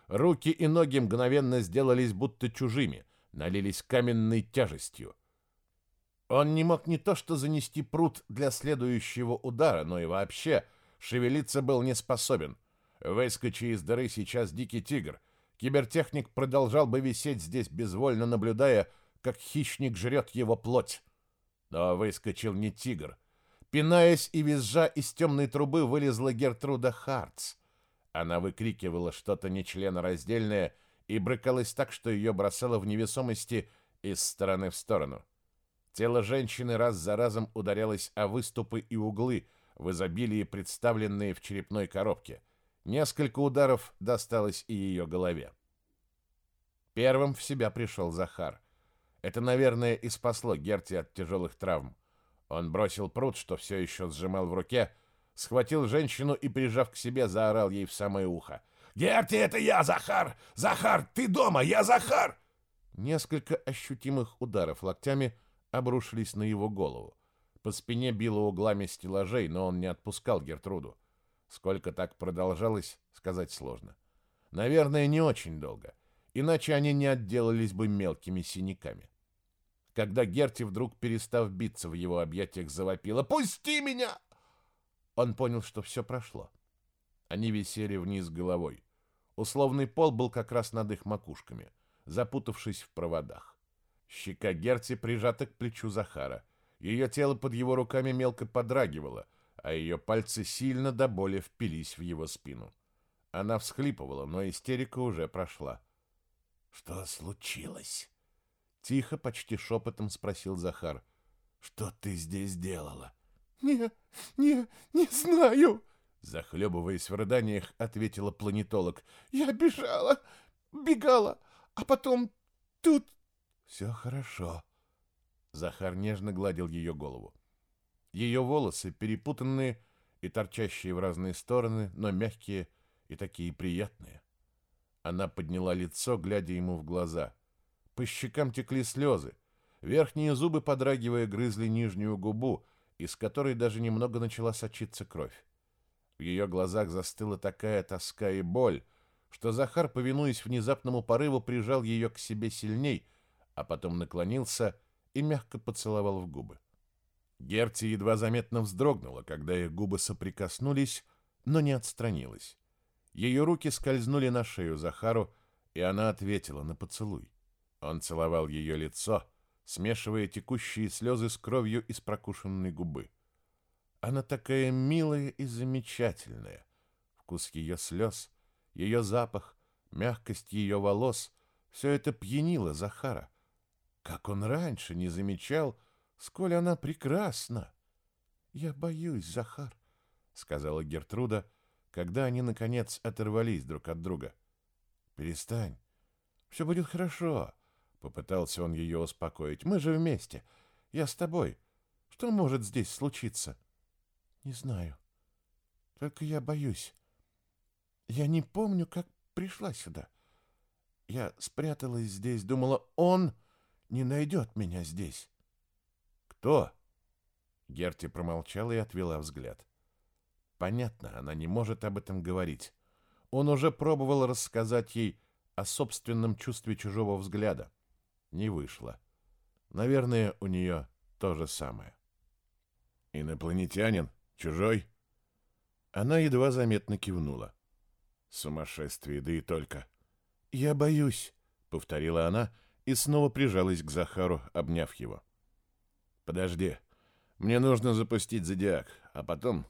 Руки и ноги мгновенно сделались будто чужими, налились каменной тяжестью. Он не мог не то что занести пруд для следующего удара, но и вообще шевелиться был не способен. Выскочи из дыры сейчас дикий тигр. Кибертехник продолжал бы висеть здесь, безвольно наблюдая, как хищник жрет его плоть. Но выскочил не тигр, Пинаясь и визжа, из темной трубы вылезла Гертруда Хартс. Она выкрикивала что-то нечленораздельное и брыкалась так, что ее бросало в невесомости из стороны в сторону. Тело женщины раз за разом ударялось о выступы и углы в изобилии, представленные в черепной коробке. Несколько ударов досталось и ее голове. Первым в себя пришел Захар. Это, наверное, и спасло Герти от тяжелых травм. Он бросил пруд, что все еще сжимал в руке, схватил женщину и, прижав к себе, заорал ей в самое ухо. «Герти, это я, Захар! Захар, ты дома! Я Захар!» Несколько ощутимых ударов локтями обрушились на его голову. По спине било углами стеллажей, но он не отпускал Гертруду. Сколько так продолжалось, сказать сложно. Наверное, не очень долго, иначе они не отделались бы мелкими синяками когда Герти вдруг, перестав биться в его объятиях, завопила «Пусти меня!». Он понял, что все прошло. Они висели вниз головой. Условный пол был как раз над их макушками, запутавшись в проводах. Щека Герти прижата к плечу Захара. Ее тело под его руками мелко подрагивало, а ее пальцы сильно до боли впились в его спину. Она всхлипывала, но истерика уже прошла. «Что случилось?» Тихо, почти шепотом спросил Захар. «Что ты здесь делала?» «Не, не, не знаю!» Захлебываясь в рыданиях, ответила планетолог. «Я бежала, бегала, а потом тут...» «Все хорошо». Захар нежно гладил ее голову. Ее волосы, перепутанные и торчащие в разные стороны, но мягкие и такие приятные. Она подняла лицо, глядя ему в глаза — по щекам текли слезы. Верхние зубы, подрагивая, грызли нижнюю губу, из которой даже немного начала сочиться кровь. В ее глазах застыла такая тоска и боль, что Захар, повинуясь внезапному порыву, прижал ее к себе сильней, а потом наклонился и мягко поцеловал в губы. Герти едва заметно вздрогнула, когда их губы соприкоснулись, но не отстранилась. Ее руки скользнули на шею Захару, и она ответила на поцелуй. Он целовал ее лицо, смешивая текущие слезы с кровью из прокушенной губы. Она такая милая и замечательная. Вкус ее слез, ее запах, мягкость ее волос — все это пьянило Захара. Как он раньше не замечал, сколь она прекрасна! «Я боюсь, Захар», — сказала Гертруда, когда они, наконец, оторвались друг от друга. «Перестань. Все будет хорошо. Попытался он ее успокоить. «Мы же вместе. Я с тобой. Что может здесь случиться?» «Не знаю. Только я боюсь. Я не помню, как пришла сюда. Я спряталась здесь, думала, он не найдет меня здесь». «Кто?» Герти промолчала и отвела взгляд. «Понятно, она не может об этом говорить. Он уже пробовал рассказать ей о собственном чувстве чужого взгляда не вышло. Наверное, у нее то же самое. «Инопланетянин? Чужой?» Она едва заметно кивнула. «Сумасшествие, да и только!» «Я боюсь», — повторила она и снова прижалась к Захару, обняв его. «Подожди, мне нужно запустить зодиак, а потом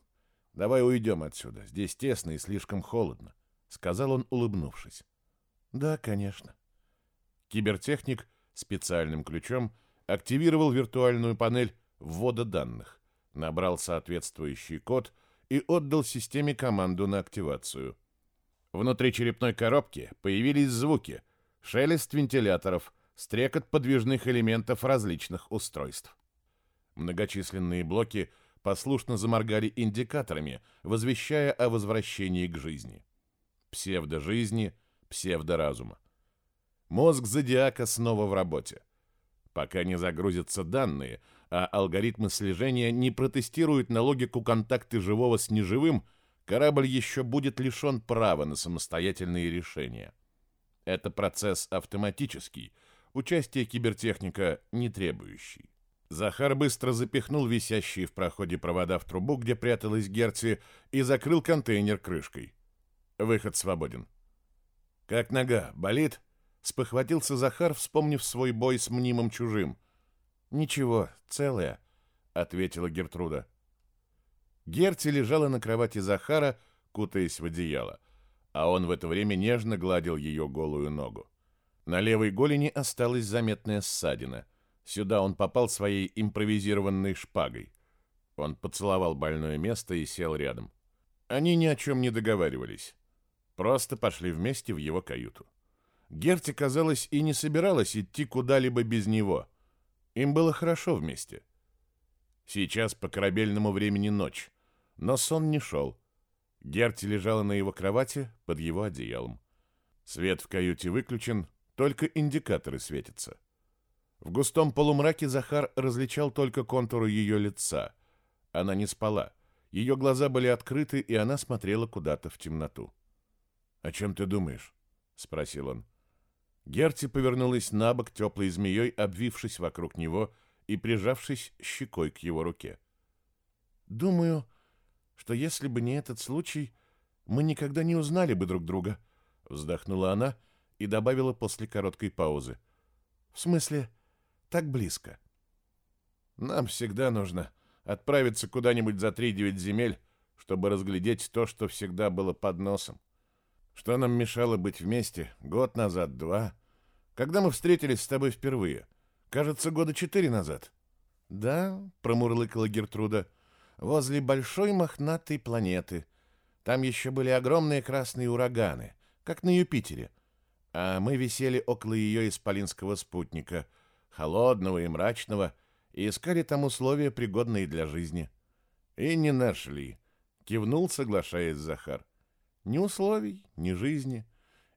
давай уйдем отсюда. Здесь тесно и слишком холодно», — сказал он, улыбнувшись. «Да, конечно». Кибертехник специальным ключом активировал виртуальную панель ввода данных, набрал соответствующий код и отдал системе команду на активацию. Внутри черепной коробки появились звуки, шелест вентиляторов, стрекот подвижных элементов различных устройств. Многочисленные блоки послушно заморгали индикаторами, возвещая о возвращении к жизни. псевдо жизни, псевдо разума. Мозг зодиака снова в работе. Пока не загрузятся данные, а алгоритмы слежения не протестируют на логику контакты живого с неживым, корабль еще будет лишен права на самостоятельные решения. Это процесс автоматический, участие кибертехника не требующий. Захар быстро запихнул висящие в проходе провода в трубу, где пряталась Герци, и закрыл контейнер крышкой. Выход свободен. «Как нога? Болит?» спохватился Захар, вспомнив свой бой с мнимым чужим. «Ничего, целая, ответила Гертруда. Герти лежала на кровати Захара, кутаясь в одеяло, а он в это время нежно гладил ее голую ногу. На левой голени осталась заметная ссадина. Сюда он попал своей импровизированной шпагой. Он поцеловал больное место и сел рядом. Они ни о чем не договаривались. Просто пошли вместе в его каюту. Герти, казалось, и не собиралась идти куда-либо без него. Им было хорошо вместе. Сейчас по корабельному времени ночь, но сон не шел. Герти лежала на его кровати под его одеялом. Свет в каюте выключен, только индикаторы светятся. В густом полумраке Захар различал только контуры ее лица. Она не спала. Ее глаза были открыты, и она смотрела куда-то в темноту. «О чем ты думаешь?» — спросил он. Герти повернулась на бок теплой змеей, обвившись вокруг него и прижавшись щекой к его руке. «Думаю, что если бы не этот случай, мы никогда не узнали бы друг друга», — вздохнула она и добавила после короткой паузы. «В смысле, так близко». «Нам всегда нужно отправиться куда-нибудь за три-девять земель, чтобы разглядеть то, что всегда было под носом», что нам мешало быть вместе год назад, два? Когда мы встретились с тобой впервые? Кажется, года четыре назад. Да, промурлыкала Гертруда, возле большой мохнатой планеты. Там еще были огромные красные ураганы, как на Юпитере. А мы висели около ее исполинского спутника, холодного и мрачного, и искали там условия, пригодные для жизни. И не нашли, кивнул, соглашаясь Захар. — Ни условий, ни жизни.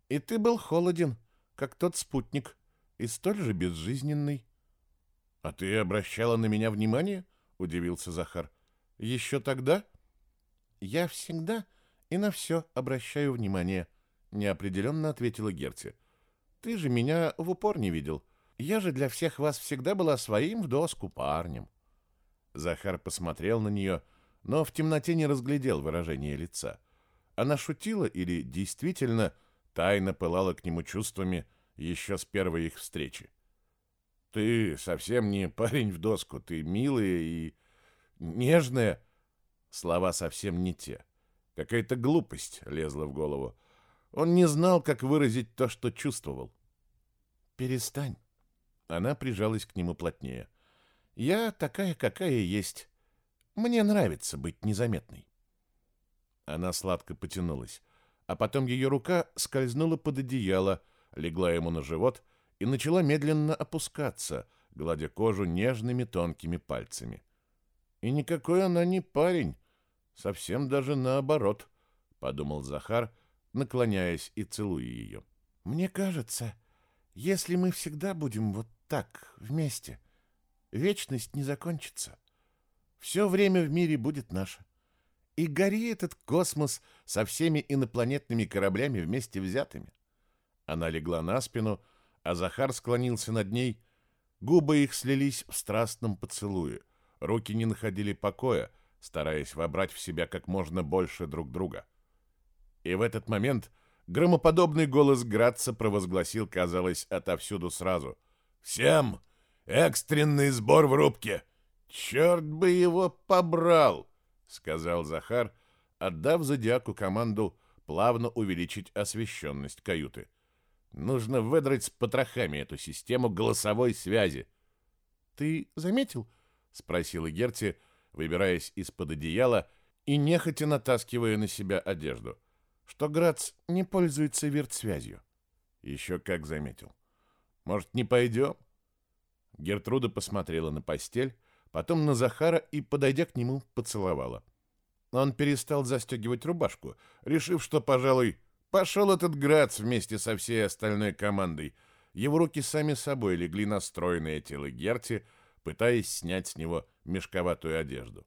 И ты был холоден, как тот спутник, и столь же безжизненный. А ты обращала на меня внимание? Удивился Захар. Еще тогда? Я всегда и на все обращаю внимание, неопределенно ответила Герти. Ты же меня в упор не видел. Я же для всех вас всегда была своим в доску парнем. Захар посмотрел на нее, но в темноте не разглядел выражение лица. Она шутила или действительно тайно пылала к нему чувствами еще с первой их встречи. «Ты совсем не парень в доску, ты милая и нежная». Слова совсем не те. Какая-то глупость лезла в голову. Он не знал, как выразить то, что чувствовал. «Перестань». Она прижалась к нему плотнее. «Я такая, какая есть. Мне нравится быть незаметной». Она сладко потянулась, а потом ее рука скользнула под одеяло, легла ему на живот и начала медленно опускаться, гладя кожу нежными тонкими пальцами. «И никакой она не парень, совсем даже наоборот», — подумал Захар, наклоняясь и целуя ее. «Мне кажется, если мы всегда будем вот так, вместе, вечность не закончится. Все время в мире будет наше. И гори этот космос со всеми инопланетными кораблями вместе взятыми. Она легла на спину, а Захар склонился над ней. Губы их слились в страстном поцелуе. Руки не находили покоя, стараясь вобрать в себя как можно больше друг друга. И в этот момент громоподобный голос Градца провозгласил, казалось, отовсюду сразу. «Всем! Экстренный сбор в рубке!» «Черт бы его побрал!» сказал Захар, отдав зодиаку команду плавно увеличить освещенность каюты. Нужно выдрать с потрохами эту систему голосовой связи. Ты заметил? спросила Герти, выбираясь из-под одеяла и нехотя натаскивая на себя одежду, что Грац не пользуется вертсвязью. Еще как заметил. Может, не пойдем?» Гертруда посмотрела на постель, потом на Захара и, подойдя к нему, поцеловала. Он перестал застегивать рубашку, решив, что, пожалуй, пошел этот Грац вместе со всей остальной командой. Его руки сами собой легли на стройное тело Герти, пытаясь снять с него мешковатую одежду.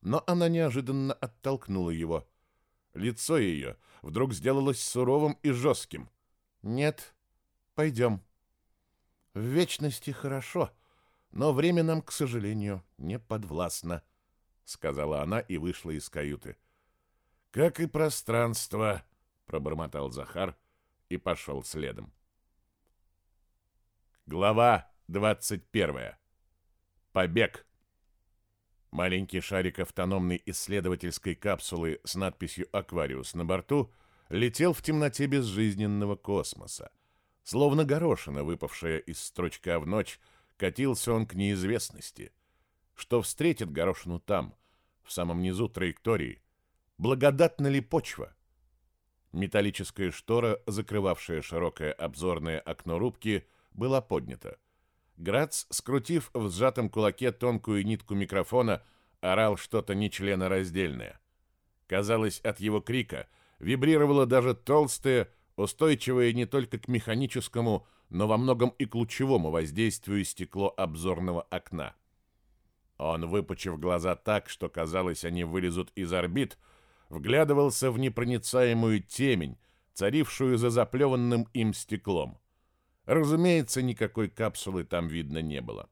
Но она неожиданно оттолкнула его. Лицо ее вдруг сделалось суровым и жестким. «Нет, пойдем». «В вечности хорошо», но время нам, к сожалению, не подвластно», — сказала она и вышла из каюты. «Как и пространство», — пробормотал Захар и пошел следом. Глава 21. Побег. Маленький шарик автономной исследовательской капсулы с надписью «Аквариус» на борту летел в темноте безжизненного космоса, словно горошина, выпавшая из стручка в ночь Катился он к неизвестности. Что встретит горошину там, в самом низу траектории? Благодатна ли почва? Металлическая штора, закрывавшая широкое обзорное окно рубки, была поднята. Грац, скрутив в сжатом кулаке тонкую нитку микрофона, орал что-то нечленораздельное. Казалось, от его крика вибрировала даже толстая, устойчивая не только к механическому, но во многом и к лучевому воздействию стекло обзорного окна. Он, выпучив глаза так, что, казалось, они вылезут из орбит, вглядывался в непроницаемую темень, царившую за заплеванным им стеклом. Разумеется, никакой капсулы там видно не было.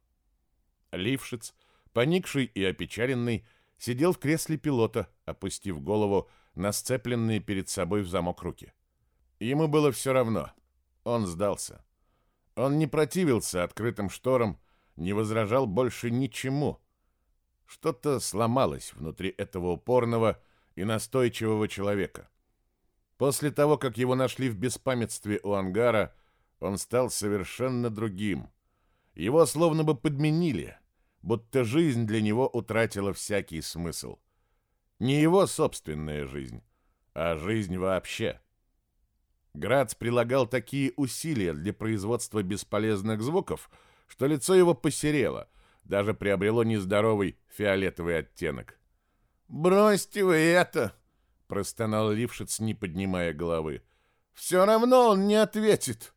Лившиц, поникший и опечаленный, сидел в кресле пилота, опустив голову на сцепленные перед собой в замок руки. Ему было все равно. Он сдался. Он не противился открытым шторам, не возражал больше ничему. Что-то сломалось внутри этого упорного и настойчивого человека. После того, как его нашли в беспамятстве у ангара, он стал совершенно другим. Его словно бы подменили, будто жизнь для него утратила всякий смысл. Не его собственная жизнь, а жизнь вообще. Грац прилагал такие усилия для производства бесполезных звуков, что лицо его посерело, даже приобрело нездоровый фиолетовый оттенок. «Бросьте вы это!» — простонал Лившиц, не поднимая головы. «Все равно он не ответит!»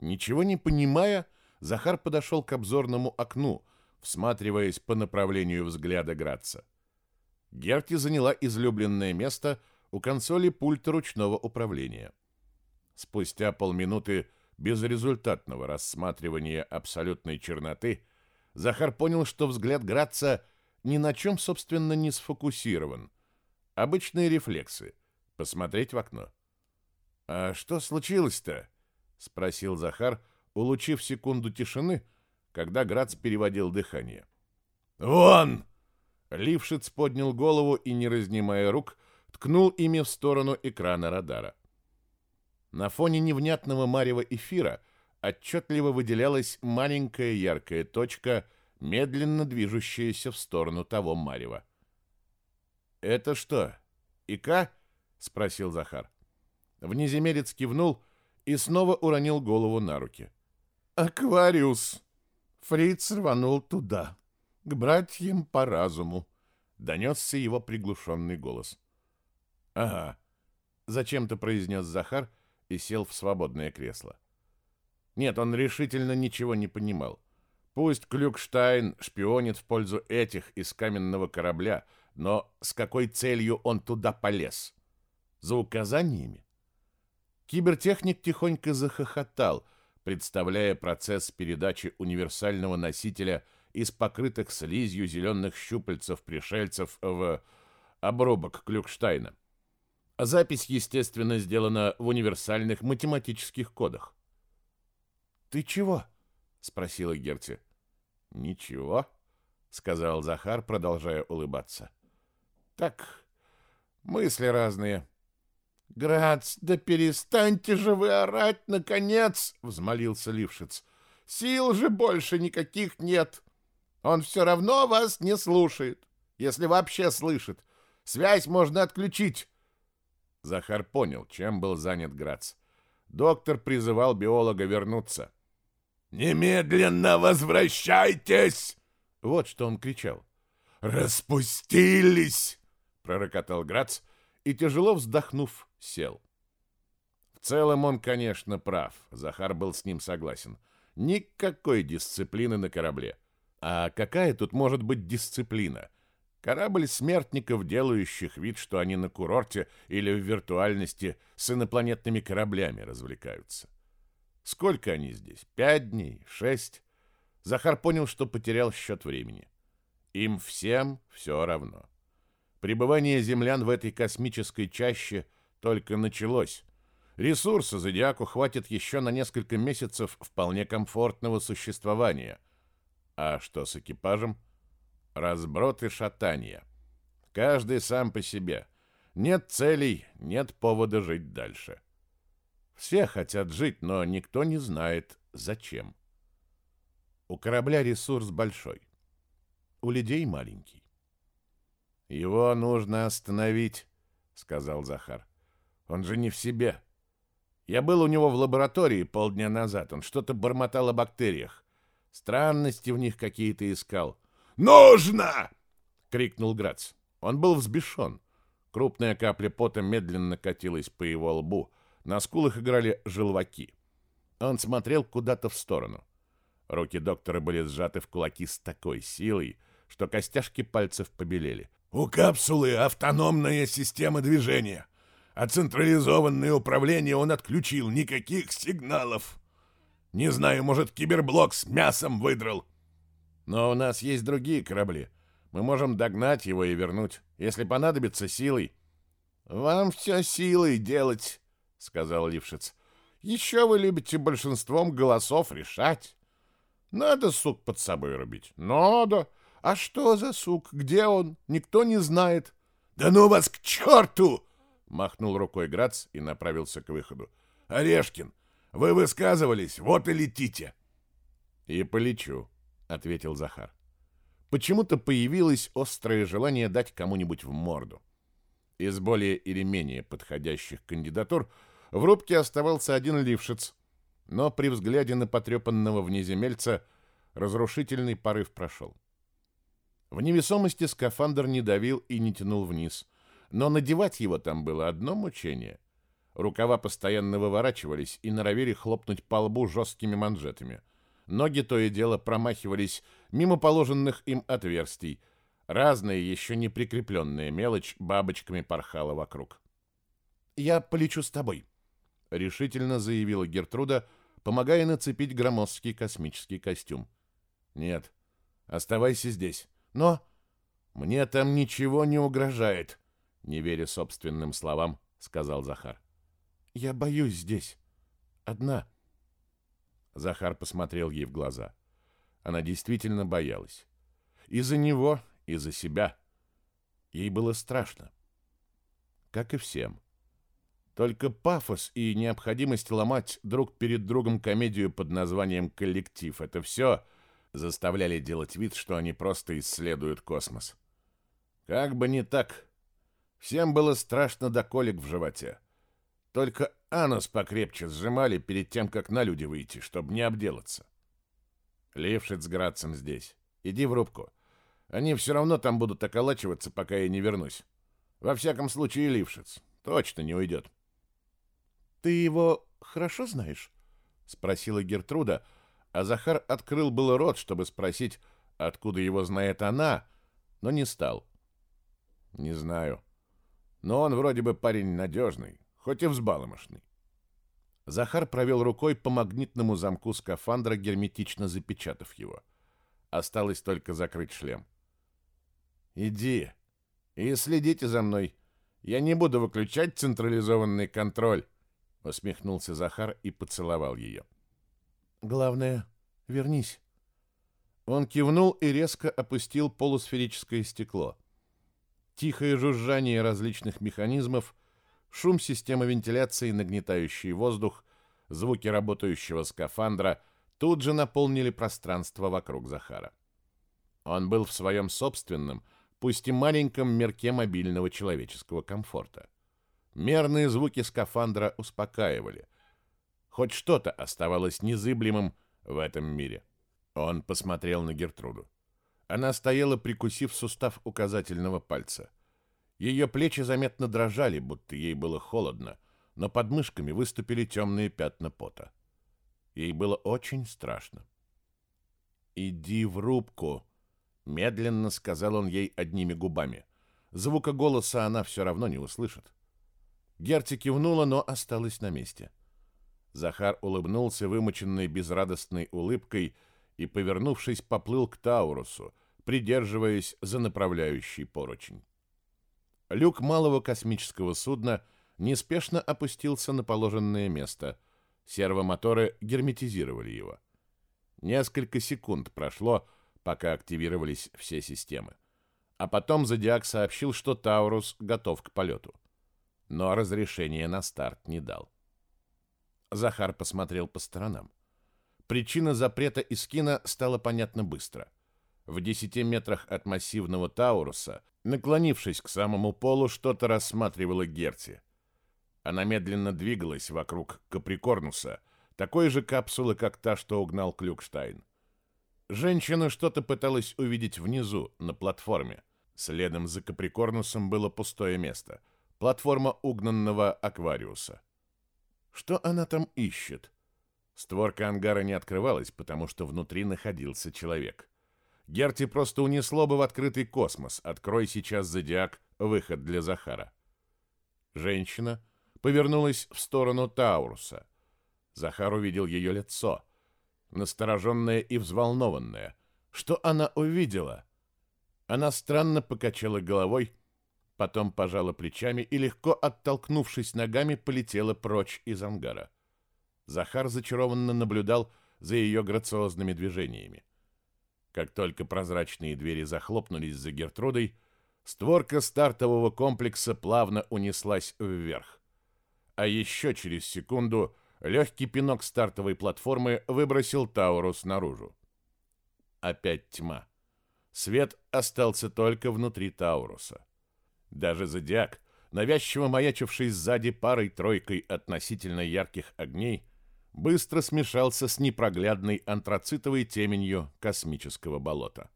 Ничего не понимая, Захар подошел к обзорному окну, всматриваясь по направлению взгляда Граца. Герти заняла излюбленное место у консоли пульта ручного управления. — Спустя полминуты безрезультатного рассматривания абсолютной черноты Захар понял, что взгляд Граца ни на чем, собственно, не сфокусирован. Обычные рефлексы. Посмотреть в окно. «А что случилось-то?» — спросил Захар, улучив секунду тишины, когда Грац переводил дыхание. «Вон!» Лившиц поднял голову и, не разнимая рук, ткнул ими в сторону экрана радара. На фоне невнятного марева эфира отчетливо выделялась маленькая яркая точка, медленно движущаяся в сторону того марева. «Это что, ика?» — спросил Захар. Внеземелец кивнул и снова уронил голову на руки. «Аквариус!» Фриц рванул туда, к братьям по разуму. Донесся его приглушенный голос. «Ага», — зачем-то произнес Захар — и сел в свободное кресло. Нет, он решительно ничего не понимал. Пусть Клюкштайн шпионит в пользу этих из каменного корабля, но с какой целью он туда полез? За указаниями? Кибертехник тихонько захохотал, представляя процесс передачи универсального носителя из покрытых слизью зеленых щупальцев пришельцев в обрубок Клюкштайна. А запись, естественно, сделана в универсальных математических кодах. «Ты чего?» — спросила Герти. «Ничего», — сказал Захар, продолжая улыбаться. «Так, мысли разные». «Грац, да перестаньте же вы орать, наконец!» — взмолился Лившиц. «Сил же больше никаких нет. Он все равно вас не слушает, если вообще слышит. Связь можно отключить. Захар понял, чем был занят Грац. Доктор призывал биолога вернуться. «Немедленно возвращайтесь!» Вот что он кричал. «Распустились!» — пророкотал Грац и, тяжело вздохнув, сел. В целом он, конечно, прав. Захар был с ним согласен. Никакой дисциплины на корабле. А какая тут может быть дисциплина? — Корабль смертников, делающих вид, что они на курорте или в виртуальности с инопланетными кораблями развлекаются. Сколько они здесь? Пять дней? Шесть? Захар понял, что потерял счет времени. Им всем все равно. Пребывание землян в этой космической чаще только началось. Ресурса зодиаку хватит еще на несколько месяцев вполне комфортного существования. А что с экипажем? — Разброд и шатание. Каждый сам по себе. Нет целей, нет повода жить дальше. Все хотят жить, но никто не знает, зачем. У корабля ресурс большой. У людей маленький. «Его нужно остановить», — сказал Захар. «Он же не в себе. Я был у него в лаборатории полдня назад. Он что-то бормотал о бактериях. Странности в них какие-то искал. «Нужно!» — крикнул Грац. Он был взбешен. Крупная капля пота медленно катилась по его лбу. На скулах играли желваки. Он смотрел куда-то в сторону. Руки доктора были сжаты в кулаки с такой силой, что костяшки пальцев побелели. «У капсулы автономная система движения, а централизованное управление он отключил, никаких сигналов. Не знаю, может, киберблок с мясом выдрал. Но у нас есть другие корабли. Мы можем догнать его и вернуть, если понадобится силой. Вам все силой делать, сказал Лившиц. Еще вы любите большинством голосов решать. Надо сук под собой рубить. Надо. А что за сук? Где он? Никто не знает. Да ну вас к черту! Махнул рукой Грац и направился к выходу. Орешкин, вы высказывались, вот и летите. И полечу, ответил Захар. Почему-то появилось острое желание дать кому-нибудь в морду. Из более или менее подходящих кандидатур в рубке оставался один лившиц, но при взгляде на потрепанного внеземельца разрушительный порыв прошел. В невесомости скафандр не давил и не тянул вниз, но надевать его там было одно мучение. Рукава постоянно выворачивались и норовили хлопнуть по лбу жесткими манжетами – Ноги то и дело промахивались мимо положенных им отверстий. Разная, еще не прикрепленная мелочь бабочками порхала вокруг. «Я полечу с тобой», — решительно заявила Гертруда, помогая нацепить громоздкий космический костюм. «Нет, оставайся здесь. Но мне там ничего не угрожает», — не веря собственным словам, сказал Захар. «Я боюсь здесь. Одна», Захар посмотрел ей в глаза. Она действительно боялась. И за него, и за себя. Ей было страшно. Как и всем. Только пафос и необходимость ломать друг перед другом комедию под названием «Коллектив» — это все заставляли делать вид, что они просто исследуют космос. Как бы не так. Всем было страшно до колик в животе. Только Анус покрепче сжимали перед тем, как на люди выйти, чтобы не обделаться. Левшит с Грацем здесь. Иди в рубку. Они все равно там будут околачиваться, пока я не вернусь. Во всяком случае, Лившиц точно не уйдет. — Ты его хорошо знаешь? — спросила Гертруда, а Захар открыл был рот, чтобы спросить, откуда его знает она, но не стал. — Не знаю. Но он вроде бы парень надежный, Хоть и взбаломошный. Захар провел рукой по магнитному замку скафандра, герметично запечатав его. Осталось только закрыть шлем. «Иди и следите за мной. Я не буду выключать централизованный контроль», — усмехнулся Захар и поцеловал ее. «Главное, вернись». Он кивнул и резко опустил полусферическое стекло. Тихое жужжание различных механизмов — шум системы вентиляции, нагнетающий воздух, звуки работающего скафандра тут же наполнили пространство вокруг Захара. Он был в своем собственном, пусть и маленьком мерке мобильного человеческого комфорта. Мерные звуки скафандра успокаивали. Хоть что-то оставалось незыблемым в этом мире. Он посмотрел на Гертруду. Она стояла, прикусив сустав указательного пальца – ее плечи заметно дрожали, будто ей было холодно, но под мышками выступили темные пятна пота. Ей было очень страшно. «Иди в рубку», — медленно сказал он ей одними губами. Звука голоса она все равно не услышит. Герти кивнула, но осталась на месте. Захар улыбнулся вымоченной безрадостной улыбкой и, повернувшись, поплыл к Таурусу, придерживаясь за направляющий поручень. Люк малого космического судна неспешно опустился на положенное место. Сервомоторы герметизировали его. Несколько секунд прошло, пока активировались все системы. А потом Зодиак сообщил, что Таурус готов к полету. Но разрешения на старт не дал. Захар посмотрел по сторонам. Причина запрета Искина стала понятна быстро — в десяти метрах от массивного Тауруса, наклонившись к самому полу, что-то рассматривала Герти. Она медленно двигалась вокруг Каприкорнуса, такой же капсулы, как та, что угнал Клюкштайн. Женщина что-то пыталась увидеть внизу, на платформе. Следом за Каприкорнусом было пустое место. Платформа угнанного Аквариуса. Что она там ищет? Створка ангара не открывалась, потому что внутри находился человек. Герти просто унесло бы в открытый космос. Открой сейчас зодиак выход для Захара. Женщина повернулась в сторону Тауруса. Захар увидел ее лицо, настороженное и взволнованное. Что она увидела? Она странно покачала головой, потом пожала плечами и, легко оттолкнувшись ногами, полетела прочь из ангара. Захар зачарованно наблюдал за ее грациозными движениями. Как только прозрачные двери захлопнулись за Гертрудой, створка стартового комплекса плавно унеслась вверх. А еще через секунду легкий пинок стартовой платформы выбросил Таурус наружу. Опять тьма. Свет остался только внутри Тауруса. Даже Зодиак, навязчиво маячивший сзади парой-тройкой относительно ярких огней, быстро смешался с непроглядной антрацитовой теменью космического болота.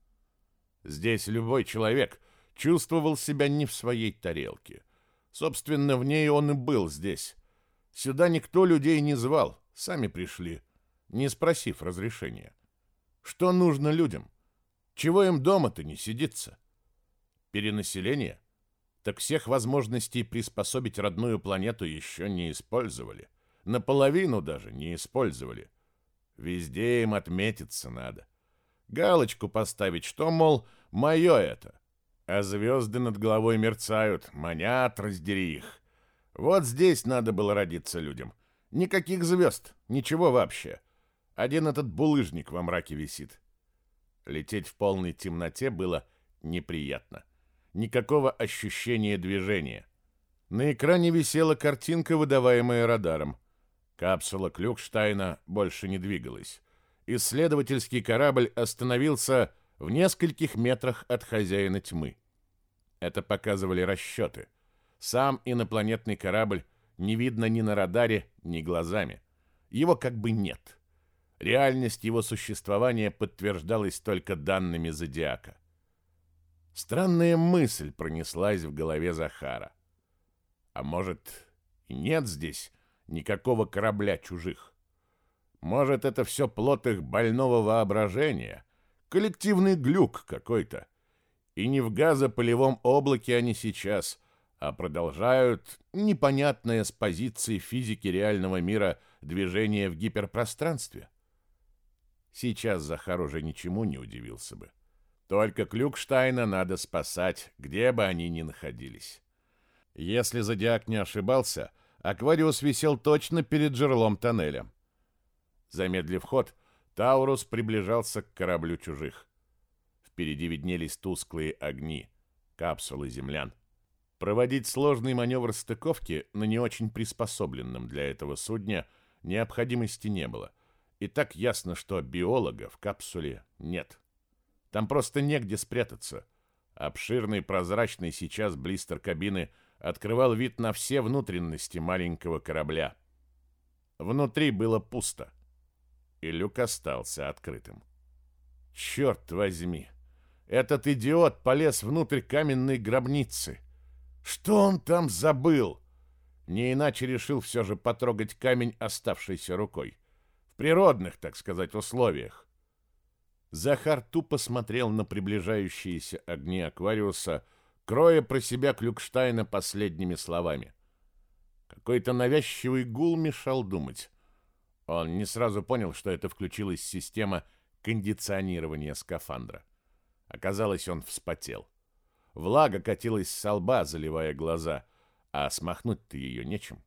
Здесь любой человек чувствовал себя не в своей тарелке. Собственно, в ней он и был здесь. Сюда никто людей не звал, сами пришли, не спросив разрешения. Что нужно людям? Чего им дома-то не сидится? Перенаселение? Так всех возможностей приспособить родную планету еще не использовали. Наполовину даже не использовали. Везде им отметиться надо. Галочку поставить, что, мол, мое это. А звезды над головой мерцают, манят, раздери их. Вот здесь надо было родиться людям. Никаких звезд, ничего вообще. Один этот булыжник во мраке висит. Лететь в полной темноте было неприятно. Никакого ощущения движения. На экране висела картинка, выдаваемая радаром. Капсула Клюкштайна больше не двигалась. Исследовательский корабль остановился в нескольких метрах от хозяина тьмы. Это показывали расчеты. Сам инопланетный корабль не видно ни на радаре, ни глазами. Его как бы нет. Реальность его существования подтверждалась только данными зодиака. Странная мысль пронеслась в голове Захара. А может, нет здесь никакого корабля чужих. Может, это все плод их больного воображения, коллективный глюк какой-то. И не в газопылевом облаке они сейчас, а продолжают непонятное с позиции физики реального мира движение в гиперпространстве. Сейчас Захар уже ничему не удивился бы. Только Клюкштайна надо спасать, где бы они ни находились. Если Зодиак не ошибался — Аквариус висел точно перед жерлом тоннеля. Замедлив ход, Таурус приближался к кораблю чужих. Впереди виднелись тусклые огни, капсулы землян. Проводить сложный маневр стыковки на не очень приспособленном для этого судне необходимости не было. И так ясно, что биолога в капсуле нет. Там просто негде спрятаться. Обширный прозрачный сейчас блистер кабины – открывал вид на все внутренности маленького корабля. Внутри было пусто, и люк остался открытым. «Черт возьми! Этот идиот полез внутрь каменной гробницы! Что он там забыл?» Не иначе решил все же потрогать камень оставшейся рукой. В природных, так сказать, условиях. Захар тупо смотрел на приближающиеся огни аквариуса — кроя про себя Клюкштайна последними словами. Какой-то навязчивый гул мешал думать. Он не сразу понял, что это включилась система кондиционирования скафандра. Оказалось, он вспотел. Влага катилась с лба, заливая глаза, а смахнуть-то ее нечем.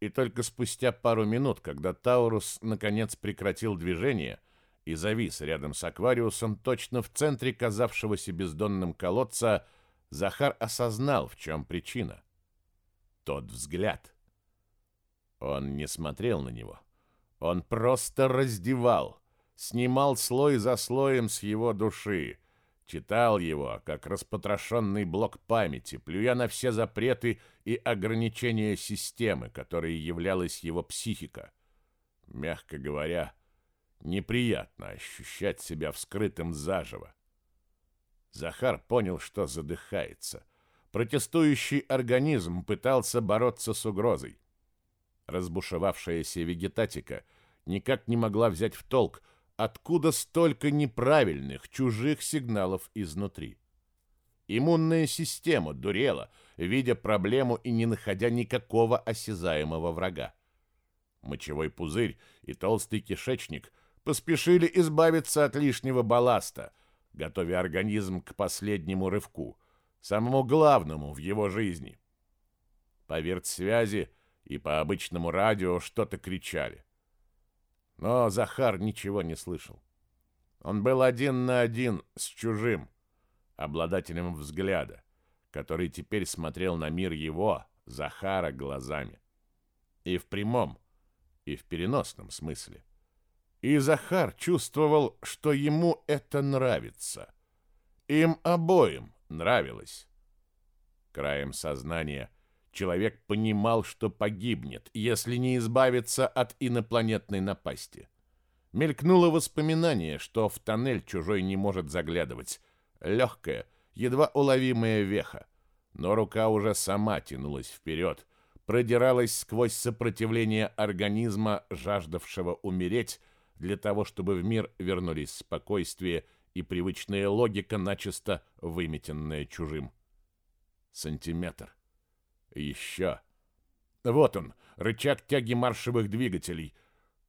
И только спустя пару минут, когда Таурус наконец прекратил движение и завис рядом с аквариусом точно в центре казавшегося бездонным колодца, Захар осознал, в чем причина. Тот взгляд. Он не смотрел на него. Он просто раздевал, снимал слой за слоем с его души, читал его, как распотрошенный блок памяти, плюя на все запреты и ограничения системы, которой являлась его психика. Мягко говоря, неприятно ощущать себя вскрытым заживо. Захар понял, что задыхается. Протестующий организм пытался бороться с угрозой. Разбушевавшаяся вегетатика никак не могла взять в толк, откуда столько неправильных, чужих сигналов изнутри. Иммунная система дурела, видя проблему и не находя никакого осязаемого врага. Мочевой пузырь и толстый кишечник поспешили избавиться от лишнего балласта, готовя организм к последнему рывку, самому главному в его жизни. По верт-связи и по обычному радио что-то кричали. Но Захар ничего не слышал. Он был один на один с чужим, обладателем взгляда, который теперь смотрел на мир его, Захара, глазами. И в прямом, и в переносном смысле. И Захар чувствовал, что ему это нравится. Им обоим нравилось. Краем сознания человек понимал, что погибнет, если не избавится от инопланетной напасти. Мелькнуло воспоминание, что в тоннель чужой не может заглядывать. Легкое, едва уловимая веха. Но рука уже сама тянулась вперед, продиралась сквозь сопротивление организма, жаждавшего умереть, для того, чтобы в мир вернулись спокойствие и привычная логика, начисто выметенная чужим. Сантиметр. Еще. Вот он, рычаг тяги маршевых двигателей.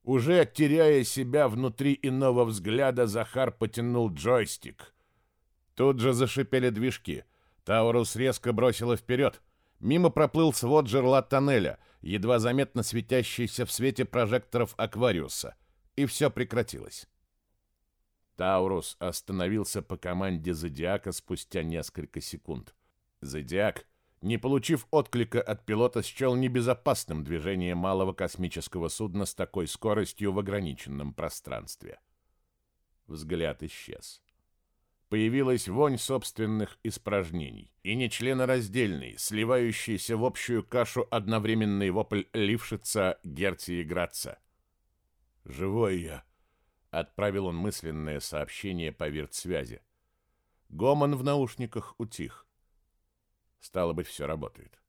Уже теряя себя внутри иного взгляда, Захар потянул джойстик. Тут же зашипели движки. Таурус резко бросила вперед. Мимо проплыл свод жерла тоннеля, едва заметно светящийся в свете прожекторов аквариуса — и все прекратилось. Таурус остановился по команде Зодиака спустя несколько секунд. Зодиак, не получив отклика от пилота, счел небезопасным движение малого космического судна с такой скоростью в ограниченном пространстве. Взгляд исчез. Появилась вонь собственных испражнений, и нечленораздельный, сливающийся в общую кашу одновременный вопль Лившица, Герти и Граца — Живой я!» — отправил он мысленное сообщение по виртсвязи. Гомон в наушниках утих. Стало быть, все работает.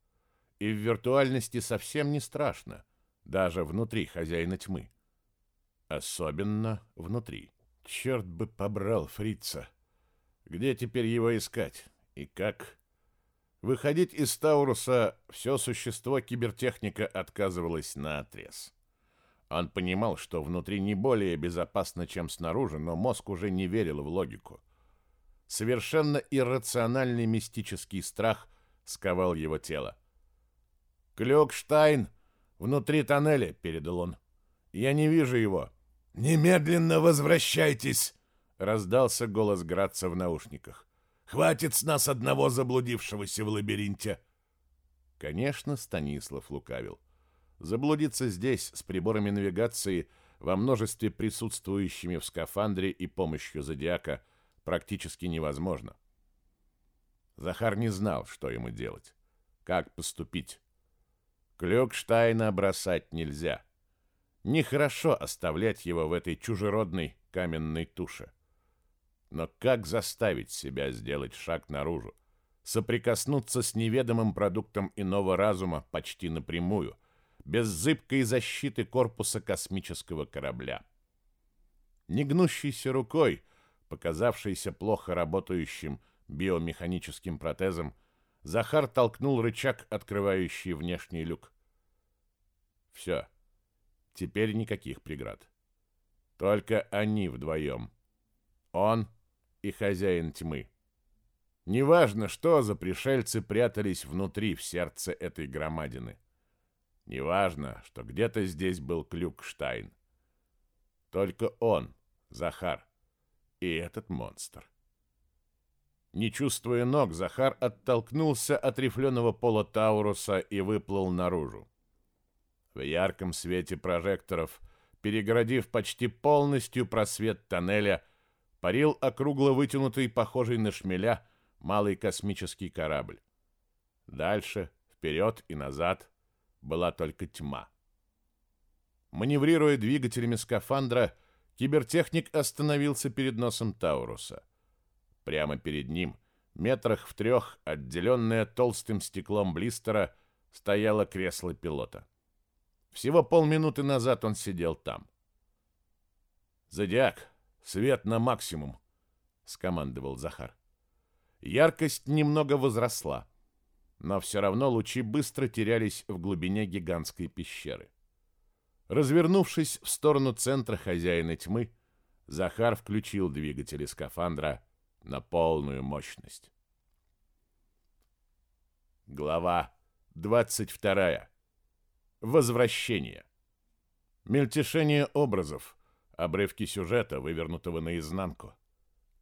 И в виртуальности совсем не страшно, даже внутри хозяина тьмы. Особенно внутри. Черт бы побрал фрица. Где теперь его искать? И как? Выходить из Тауруса все существо кибертехника отказывалось наотрез. Он понимал, что внутри не более безопасно, чем снаружи, но мозг уже не верил в логику. Совершенно иррациональный мистический страх сковал его тело. «Клюкштайн! Внутри тоннеля!» — передал он. «Я не вижу его!» «Немедленно возвращайтесь!» — раздался голос Градца в наушниках. «Хватит с нас одного заблудившегося в лабиринте!» Конечно, Станислав лукавил. Заблудиться здесь с приборами навигации во множестве присутствующими в скафандре и помощью зодиака практически невозможно. Захар не знал, что ему делать, как поступить. Штайна бросать нельзя. Нехорошо оставлять его в этой чужеродной каменной туше. Но как заставить себя сделать шаг наружу? Соприкоснуться с неведомым продуктом иного разума почти напрямую – без зыбкой защиты корпуса космического корабля. Негнущейся рукой, показавшейся плохо работающим биомеханическим протезом, Захар толкнул рычаг, открывающий внешний люк. Все. Теперь никаких преград. Только они вдвоем. Он и хозяин тьмы. Неважно, что за пришельцы прятались внутри, в сердце этой громадины. Неважно, что где-то здесь был Клюкштайн. Только он, Захар, и этот монстр. Не чувствуя ног, Захар оттолкнулся от рифленого пола Тауруса и выплыл наружу. В ярком свете прожекторов, перегородив почти полностью просвет тоннеля, парил округло вытянутый, похожий на шмеля, малый космический корабль. Дальше, вперед и назад, была только тьма. Маневрируя двигателями скафандра, кибертехник остановился перед носом Тауруса. Прямо перед ним, метрах в трех, отделенная толстым стеклом блистера, стояло кресло пилота. Всего полминуты назад он сидел там. «Зодиак, свет на максимум!» — скомандовал Захар. Яркость немного возросла — но все равно лучи быстро терялись в глубине гигантской пещеры. Развернувшись в сторону центра хозяина тьмы, Захар включил двигатели скафандра на полную мощность. Глава 22. Возвращение. Мельтешение образов, обрывки сюжета, вывернутого наизнанку.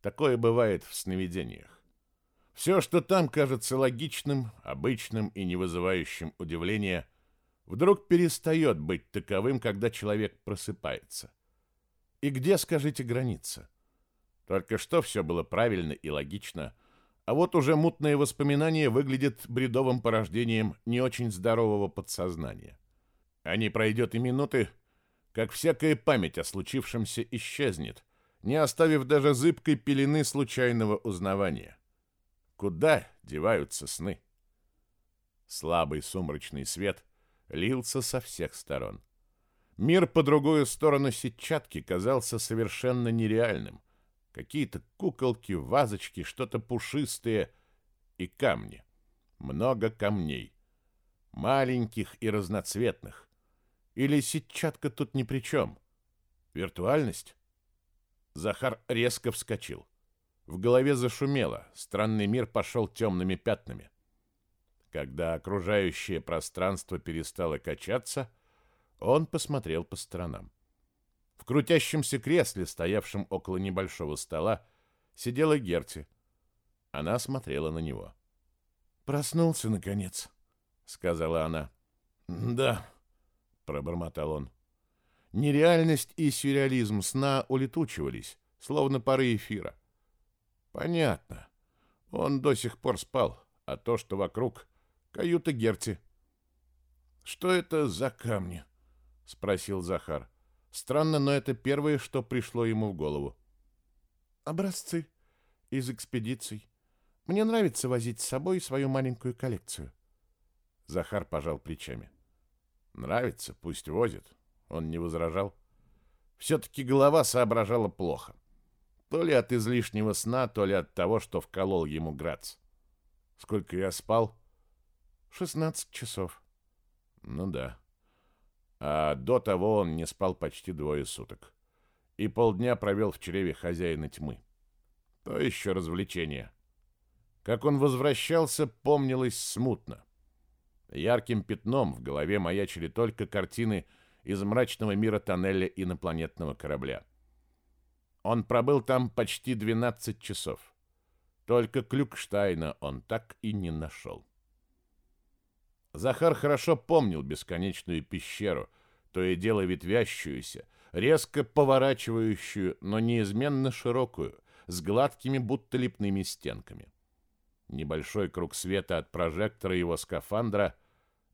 Такое бывает в сновидениях. Все, что там кажется логичным, обычным и не вызывающим удивления, вдруг перестает быть таковым, когда человек просыпается. И где, скажите, граница? Только что все было правильно и логично, а вот уже мутное воспоминание выглядит бредовым порождением не очень здорового подсознания. А не пройдет и минуты, как всякая память о случившемся исчезнет, не оставив даже зыбкой пелены случайного узнавания. Куда деваются сны? Слабый сумрачный свет лился со всех сторон. Мир по другую сторону сетчатки казался совершенно нереальным. Какие-то куколки, вазочки, что-то пушистое и камни. Много камней. Маленьких и разноцветных. Или сетчатка тут ни при чем? Виртуальность? Захар резко вскочил. В голове зашумело, странный мир пошел темными пятнами. Когда окружающее пространство перестало качаться, он посмотрел по сторонам. В крутящемся кресле, стоявшем около небольшого стола, сидела Герти. Она смотрела на него. «Проснулся, наконец», — сказала она. «Да», — пробормотал он. Нереальность и сюрреализм сна улетучивались, словно пары эфира. Понятно. Он до сих пор спал, а то, что вокруг — каюта Герти. «Что это за камни?» — спросил Захар. Странно, но это первое, что пришло ему в голову. «Образцы из экспедиций. Мне нравится возить с собой свою маленькую коллекцию». Захар пожал плечами. «Нравится, пусть возит». Он не возражал. Все-таки голова соображала плохо. — то ли от излишнего сна, то ли от того, что вколол ему Грац. Сколько я спал? 16 часов. Ну да. А до того он не спал почти двое суток. И полдня провел в чреве хозяина тьмы. То еще развлечение. Как он возвращался, помнилось смутно. Ярким пятном в голове маячили только картины из мрачного мира тоннеля инопланетного корабля. Он пробыл там почти 12 часов. Только Клюкштайна он так и не нашел. Захар хорошо помнил бесконечную пещеру, то и дело ветвящуюся, резко поворачивающую, но неизменно широкую, с гладкими будто лепными стенками. Небольшой круг света от прожектора его скафандра,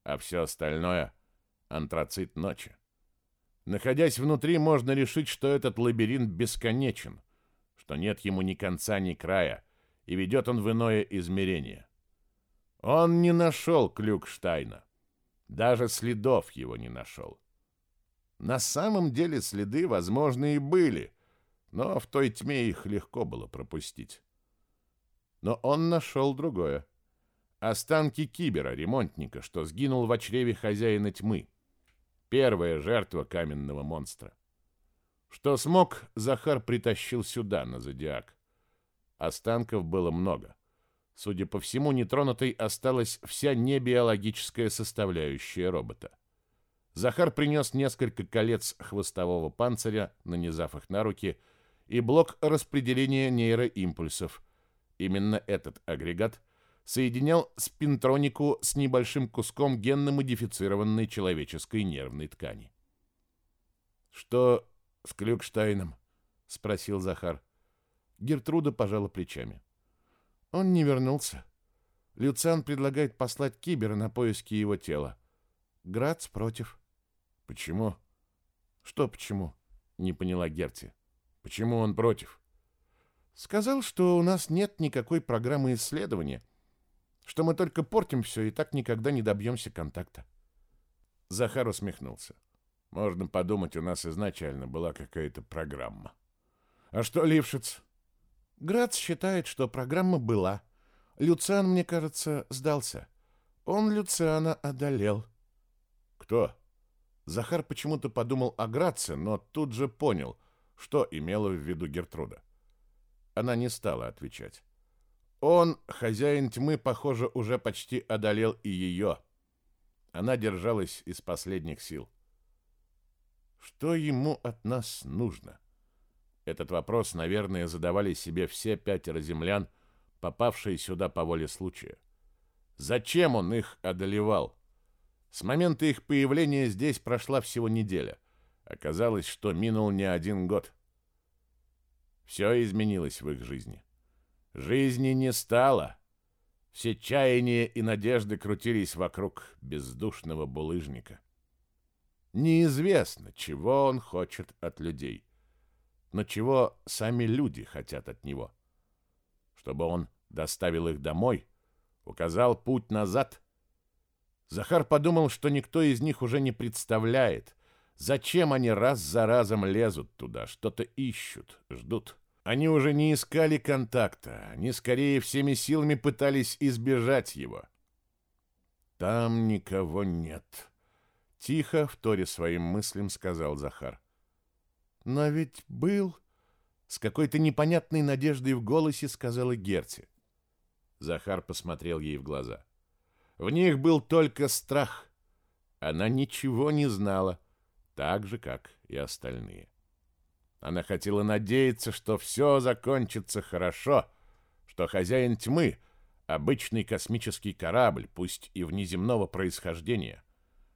а все остальное — антрацит ночи. Находясь внутри, можно решить, что этот лабиринт бесконечен, что нет ему ни конца, ни края, и ведет он в иное измерение. Он не нашел Клюкштайна. Даже следов его не нашел. На самом деле следы, возможно, и были, но в той тьме их легко было пропустить. Но он нашел другое. Останки кибера, ремонтника, что сгинул в чреве хозяина тьмы — Первая жертва каменного монстра. Что смог, Захар притащил сюда, на зодиак. Останков было много. Судя по всему, нетронутой осталась вся небиологическая составляющая робота. Захар принес несколько колец хвостового панциря, нанизав их на руки, и блок распределения нейроимпульсов. Именно этот агрегат соединял спинтронику с небольшим куском генно-модифицированной человеческой нервной ткани. «Что с Клюкштайном?» — спросил Захар. Гертруда пожала плечами. «Он не вернулся. Люциан предлагает послать Кибера на поиски его тела. Грац против». «Почему?» «Что почему?» — не поняла Герти. «Почему он против?» «Сказал, что у нас нет никакой программы исследования, что мы только портим все и так никогда не добьемся контакта. Захар усмехнулся. Можно подумать, у нас изначально была какая-то программа. А что Лившиц? Грац считает, что программа была. Люциан, мне кажется, сдался. Он Люциана одолел. Кто? Захар почему-то подумал о Граце, но тут же понял, что имела в виду Гертруда. Она не стала отвечать. Он, хозяин тьмы, похоже, уже почти одолел и ее. Она держалась из последних сил. Что ему от нас нужно? Этот вопрос, наверное, задавали себе все пятеро землян, попавшие сюда по воле случая. Зачем он их одолевал? С момента их появления здесь прошла всего неделя. Оказалось, что минул не один год. Все изменилось в их жизни. Жизни не стало. Все чаяния и надежды крутились вокруг бездушного булыжника. Неизвестно, чего он хочет от людей, но чего сами люди хотят от него. Чтобы он доставил их домой, указал путь назад. Захар подумал, что никто из них уже не представляет, зачем они раз за разом лезут туда, что-то ищут, ждут. — они уже не искали контакта, они скорее всеми силами пытались избежать его. «Там никого нет», — тихо, в торе своим мыслям, сказал Захар. «Но ведь был...» — с какой-то непонятной надеждой в голосе сказала Герти. Захар посмотрел ей в глаза. В них был только страх. Она ничего не знала, так же, как и остальные. — она хотела надеяться, что все закончится хорошо, что хозяин тьмы — обычный космический корабль, пусть и внеземного происхождения,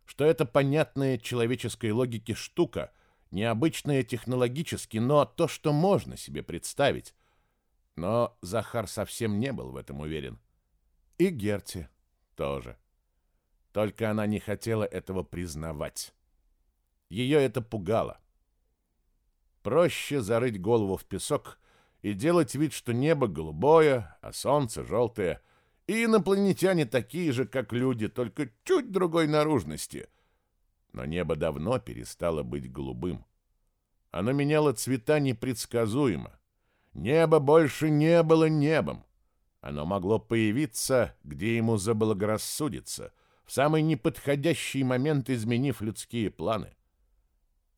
что это понятная человеческой логике штука, необычная технологически, но то, что можно себе представить. Но Захар совсем не был в этом уверен. И Герти тоже. Только она не хотела этого признавать. Ее это пугало. — проще зарыть голову в песок и делать вид, что небо голубое, а солнце желтое, и инопланетяне такие же, как люди, только чуть другой наружности. Но небо давно перестало быть голубым. Оно меняло цвета непредсказуемо. Небо больше не было небом. Оно могло появиться, где ему заблагорассудится, в самый неподходящий момент изменив людские планы.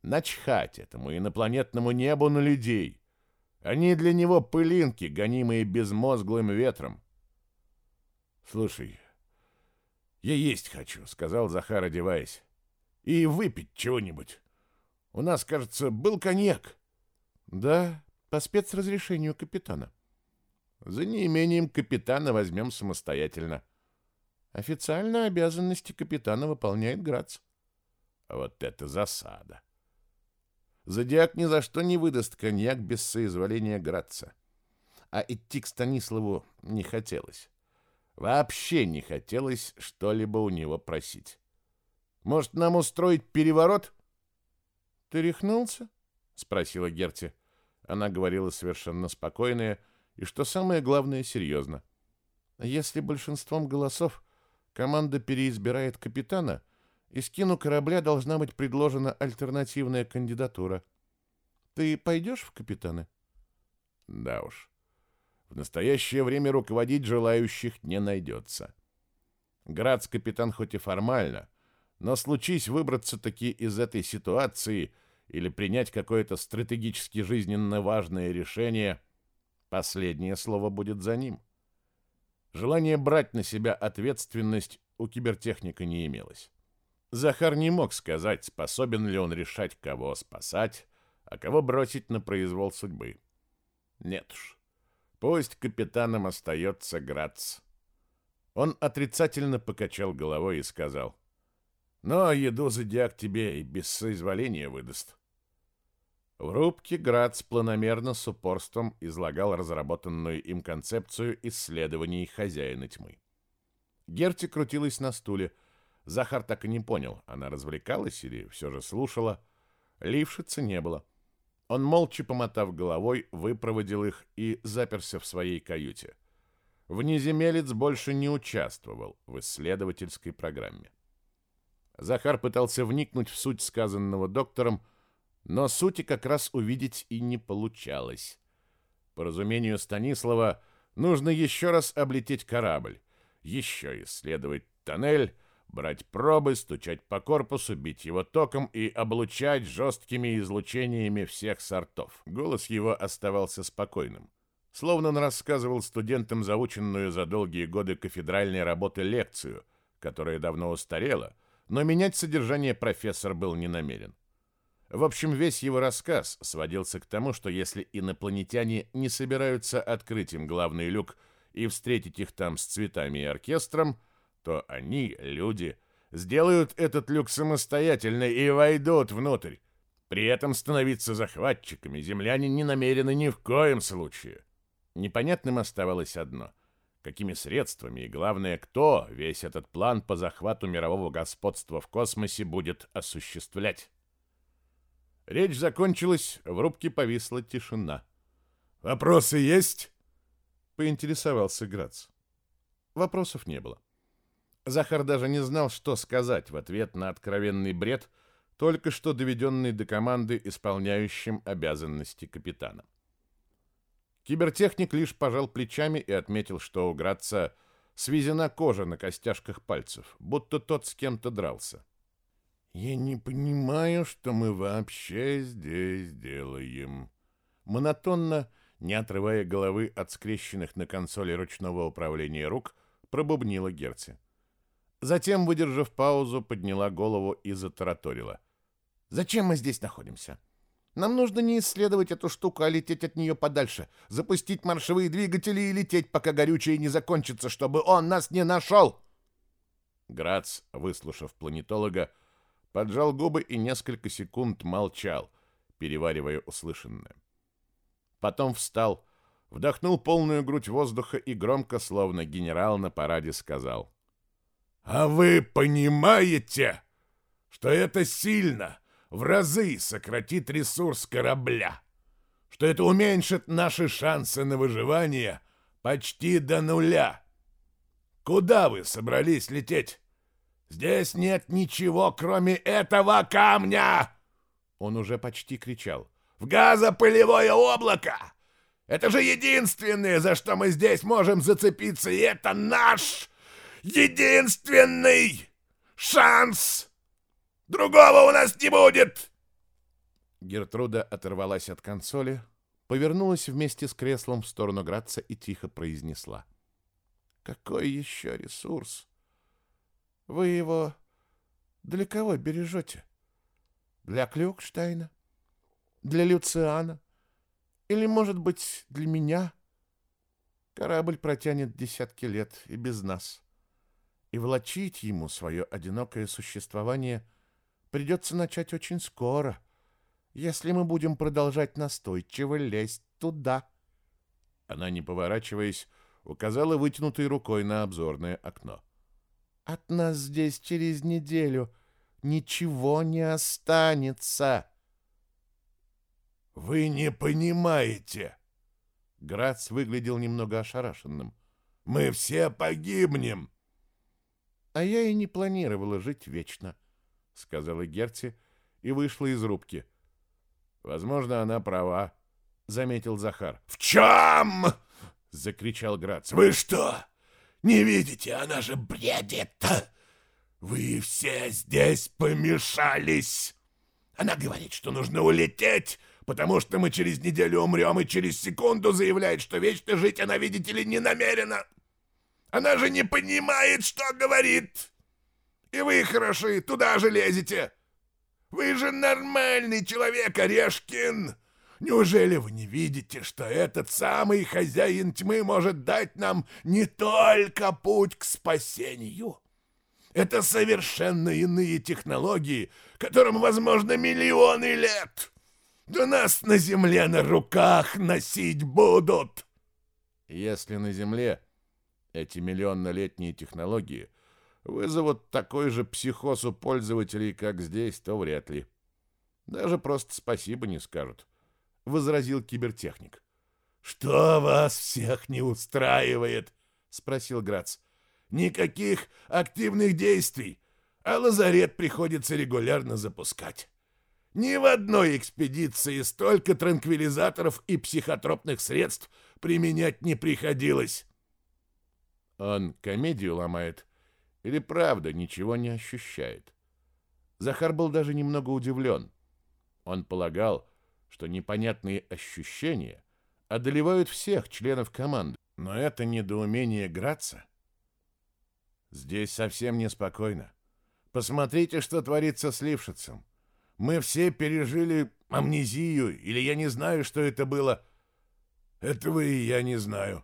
Начхать этому инопланетному небу на людей. Они для него пылинки, гонимые безмозглым ветром. «Слушай, я есть хочу», — сказал Захар, одеваясь. «И выпить чего-нибудь. У нас, кажется, был коньяк». «Да, по спецразрешению капитана». «За неимением капитана возьмем самостоятельно». «Официально обязанности капитана выполняет Грац». «Вот это засада!» Зодиак ни за что не выдаст коньяк без соизволения Граца. А идти к Станиславу не хотелось. Вообще не хотелось что-либо у него просить. «Может, нам устроить переворот?» «Ты рехнулся?» — спросила Герти. Она говорила совершенно спокойная и, что самое главное, серьезно. «Если большинством голосов команда переизбирает капитана, — и скину корабля должна быть предложена альтернативная кандидатура. Ты пойдешь в капитаны? Да уж. В настоящее время руководить желающих не найдется. Грац-капитан хоть и формально, но случись выбраться таки из этой ситуации или принять какое-то стратегически жизненно важное решение, последнее слово будет за ним. Желание брать на себя ответственность у кибертехника не имелось. Захар не мог сказать, способен ли он решать, кого спасать, а кого бросить на произвол судьбы. Нет уж, пусть капитаном остается Грац. Он отрицательно покачал головой и сказал, «Но еду зодиак тебе и без соизволения выдаст». В рубке Грац планомерно с упорством излагал разработанную им концепцию исследований хозяина тьмы. Герти крутилась на стуле – Захар так и не понял, она развлекалась или все же слушала. Лившица не было. Он, молча помотав головой, выпроводил их и заперся в своей каюте. Внеземелец больше не участвовал в исследовательской программе. Захар пытался вникнуть в суть сказанного доктором, но сути как раз увидеть и не получалось. По разумению Станислава, нужно еще раз облететь корабль, еще исследовать тоннель, брать пробы, стучать по корпусу, бить его током и облучать жесткими излучениями всех сортов. Голос его оставался спокойным. Словно он рассказывал студентам заученную за долгие годы кафедральной работы лекцию, которая давно устарела, но менять содержание профессор был не намерен. В общем, весь его рассказ сводился к тому, что если инопланетяне не собираются открыть им главный люк и встретить их там с цветами и оркестром – то они, люди, сделают этот люк самостоятельно и войдут внутрь. При этом становиться захватчиками земляне не намерены ни в коем случае. Непонятным оставалось одно — какими средствами и, главное, кто весь этот план по захвату мирового господства в космосе будет осуществлять. Речь закончилась, в рубке повисла тишина. «Вопросы есть?» — поинтересовался Грац. Вопросов не было. Захар даже не знал, что сказать в ответ на откровенный бред, только что доведенный до команды исполняющим обязанности капитана. Кибертехник лишь пожал плечами и отметил, что у Граца свезена кожа на костяшках пальцев, будто тот с кем-то дрался. «Я не понимаю, что мы вообще здесь делаем». Монотонно, не отрывая головы от скрещенных на консоли ручного управления рук, пробубнила Герти. Затем, выдержав паузу, подняла голову и затараторила. «Зачем мы здесь находимся? Нам нужно не исследовать эту штуку, а лететь от нее подальше, запустить маршевые двигатели и лететь, пока горючее не закончится, чтобы он нас не нашел!» Грац, выслушав планетолога, поджал губы и несколько секунд молчал, переваривая услышанное. Потом встал, вдохнул полную грудь воздуха и громко, словно генерал на параде, сказал а вы понимаете, что это сильно, в разы сократит ресурс корабля, что это уменьшит наши шансы на выживание почти до нуля? Куда вы собрались лететь? Здесь нет ничего, кроме этого камня!» Он уже почти кричал. «В газопылевое облако! Это же единственное, за что мы здесь можем зацепиться, и это наш единственный шанс! Другого у нас не будет!» Гертруда оторвалась от консоли, повернулась вместе с креслом в сторону Граца и тихо произнесла. «Какой еще ресурс? Вы его для кого бережете? Для Клюкштейна? Для Люциана? Или, может быть, для меня?» Корабль протянет десятки лет и без нас и влачить ему свое одинокое существование придется начать очень скоро, если мы будем продолжать настойчиво лезть туда. Она, не поворачиваясь, указала вытянутой рукой на обзорное окно. «От нас здесь через неделю ничего не останется!» «Вы не понимаете!» Грац выглядел немного ошарашенным. «Мы все погибнем!» А я и не планировала жить вечно, сказала Герти и вышла из рубки. Возможно, она права, заметил Захар. В чем? закричал Грац. Вы что? Не видите, она же бредит. Вы все здесь помешались. Она говорит, что нужно улететь, потому что мы через неделю умрем, и через секунду заявляет, что вечно жить она, видите ли, не намерена. Она же не понимает, что говорит. И вы хороши, туда же лезете. Вы же нормальный человек, Орешкин. Неужели вы не видите, что этот самый хозяин тьмы может дать нам не только путь к спасению? Это совершенно иные технологии, которым, возможно, миллионы лет. Да нас на земле на руках носить будут. Если на земле эти миллионнолетние технологии вызовут такой же психоз у пользователей, как здесь, то вряд ли. Даже просто спасибо не скажут, — возразил кибертехник. «Что вас всех не устраивает?» — спросил Грац. «Никаких активных действий, а лазарет приходится регулярно запускать. Ни в одной экспедиции столько транквилизаторов и психотропных средств применять не приходилось. Он комедию ломает или правда ничего не ощущает? Захар был даже немного удивлен. Он полагал, что непонятные ощущения одолевают всех членов команды. Но это недоумение Граца. Здесь совсем неспокойно. Посмотрите, что творится с Лившицем. Мы все пережили амнезию, или я не знаю, что это было. Этого и я не знаю,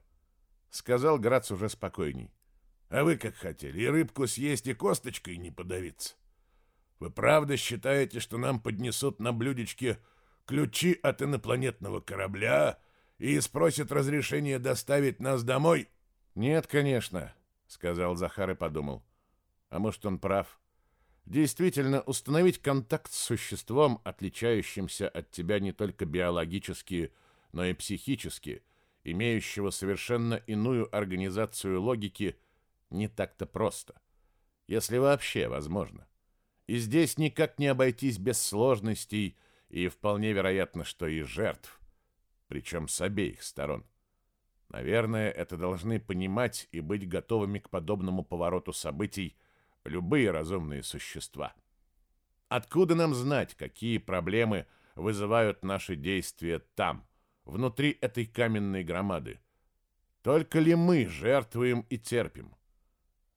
Сказал Грац уже спокойней. «А вы как хотели, и рыбку съесть, и косточкой не подавиться. Вы правда считаете, что нам поднесут на блюдечке ключи от инопланетного корабля и спросят разрешение доставить нас домой?» «Нет, конечно», — сказал Захар и подумал. «А может, он прав?» Действительно, установить контакт с существом, отличающимся от тебя не только биологически, но и психически, имеющего совершенно иную организацию логики, не так-то просто. Если вообще возможно. И здесь никак не обойтись без сложностей и вполне вероятно, что и жертв. Причем с обеих сторон. Наверное, это должны понимать и быть готовыми к подобному повороту событий любые разумные существа. Откуда нам знать, какие проблемы вызывают наши действия там, внутри этой каменной громады. Только ли мы жертвуем и терпим?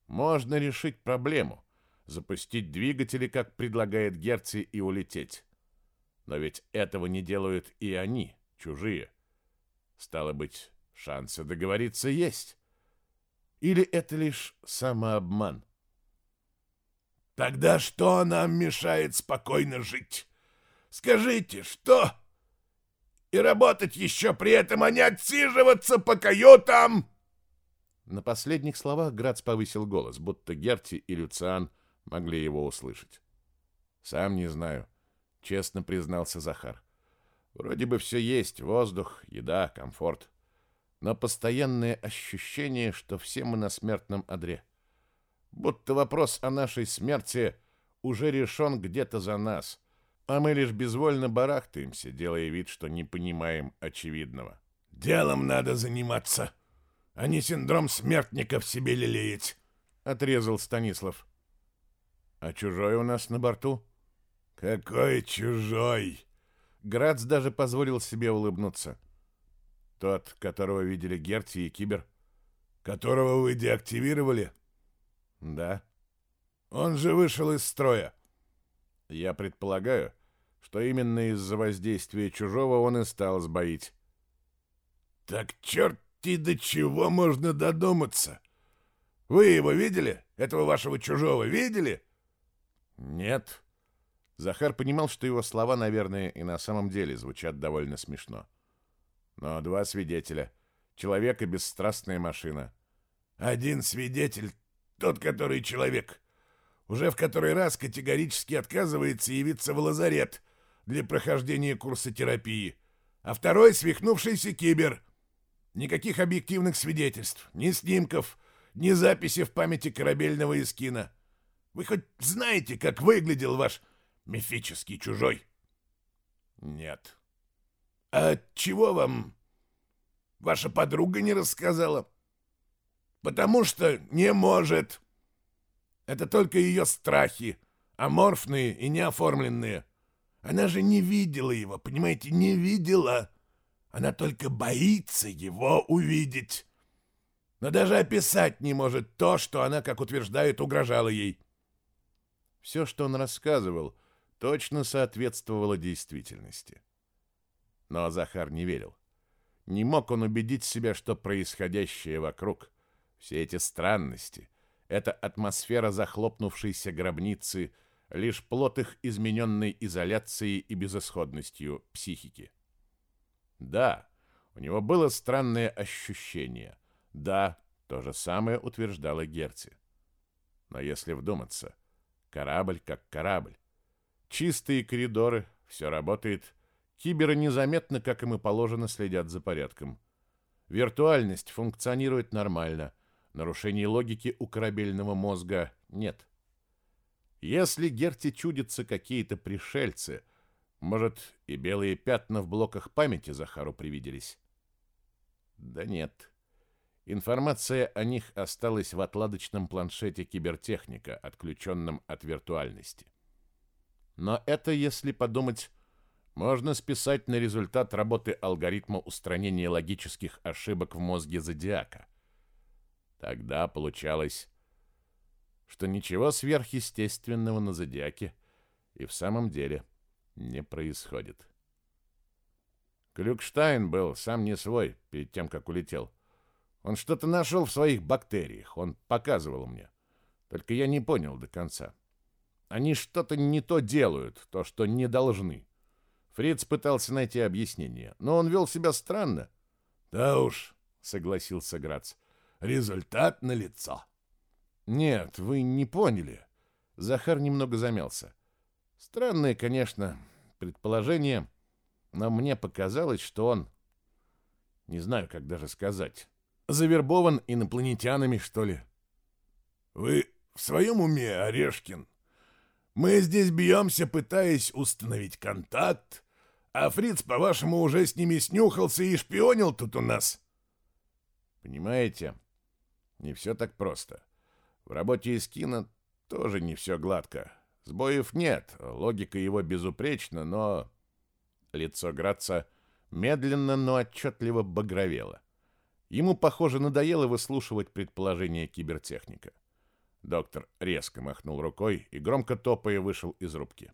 Можно решить проблему, запустить двигатели, как предлагает Герци, и улететь. Но ведь этого не делают и они, чужие. Стало быть, шансы договориться есть. Или это лишь самообман? Тогда что нам мешает спокойно жить? Скажите, что и работать еще при этом, а не отсиживаться по каютам!» На последних словах Грац повысил голос, будто Герти и Люциан могли его услышать. «Сам не знаю», — честно признался Захар. «Вроде бы все есть — воздух, еда, комфорт. Но постоянное ощущение, что все мы на смертном одре. Будто вопрос о нашей смерти уже решен где-то за нас, а мы лишь безвольно барахтаемся, делая вид, что не понимаем очевидного». «Делом надо заниматься», а не синдром смертника в себе лелеять», — отрезал Станислав. «А чужой у нас на Я предполагаю, что именно из-за воздействия чужого он и стал сбоить. «Так черт и до чего можно додуматься! Вы его видели? Этого вашего чужого видели?» «Нет». Захар понимал, что его слова, наверное, и на самом деле звучат довольно смешно. «Но два свидетеля. Человек и бесстрастная машина». «Один свидетель — тот, который человек. Уже в который раз категорически отказывается явиться в лазарет для прохождения курса терапии. А второй — свихнувшийся кибер. Никаких объективных свидетельств, ни снимков, ни записи в памяти корабельного эскина. Вы хоть знаете, как выглядел ваш мифический чужой? Нет. А чего вам ваша подруга не рассказала? Потому что не может. Это только ее страхи, аморфные и неоформленные. Она же не видела его, понимаете, не видела. Она только боится его увидеть. Но даже описать не может то, что она, как утверждает, угрожала ей. Все, что он рассказывал, точно соответствовало действительности. Но Захар не верил. Не мог он убедить себя, что происходящее вокруг, все эти странности — эта атмосфера захлопнувшейся гробницы лишь плод их измененной изоляцией и безысходностью психики. Да, у него было странное ощущение. Да, то же самое утверждала Герти. Но если вдуматься, корабль как корабль. Чистые коридоры, все работает. Киберы незаметно, как им и положено, следят за порядком. Виртуальность функционирует нормально – Нарушений логики у корабельного мозга нет. Если Герти чудятся какие-то пришельцы, может, и белые пятна в блоках памяти Захару привиделись? Да нет. Информация о них осталась в отладочном планшете кибертехника, отключенном от виртуальности. Но это, если подумать, можно списать на результат работы алгоритма устранения логических ошибок в мозге зодиака – Тогда получалось, что ничего сверхъестественного на зодиаке и в самом деле не происходит. Клюкштайн был сам не свой перед тем, как улетел. Он что-то нашел в своих бактериях, он показывал мне. Только я не понял до конца. Они что-то не то делают, то, что не должны. Фриц пытался найти объяснение, но он вел себя странно. «Да уж», — согласился Грац, Результат налицо. Нет, вы не поняли. Захар немного замялся. Странное, конечно, предположение, но мне показалось, что он... Не знаю, как даже сказать. Завербован инопланетянами, что ли? Вы в своем уме, Орешкин? Мы здесь бьемся, пытаясь установить контакт, а Фриц, по-вашему, уже с ними снюхался и шпионил тут у нас. Понимаете, не все так просто. В работе из кино тоже не все гладко. Сбоев нет, логика его безупречна, но... Лицо Граца медленно, но отчетливо багровело. Ему, похоже, надоело выслушивать предположения кибертехника. Доктор резко махнул рукой и, громко топая, вышел из рубки.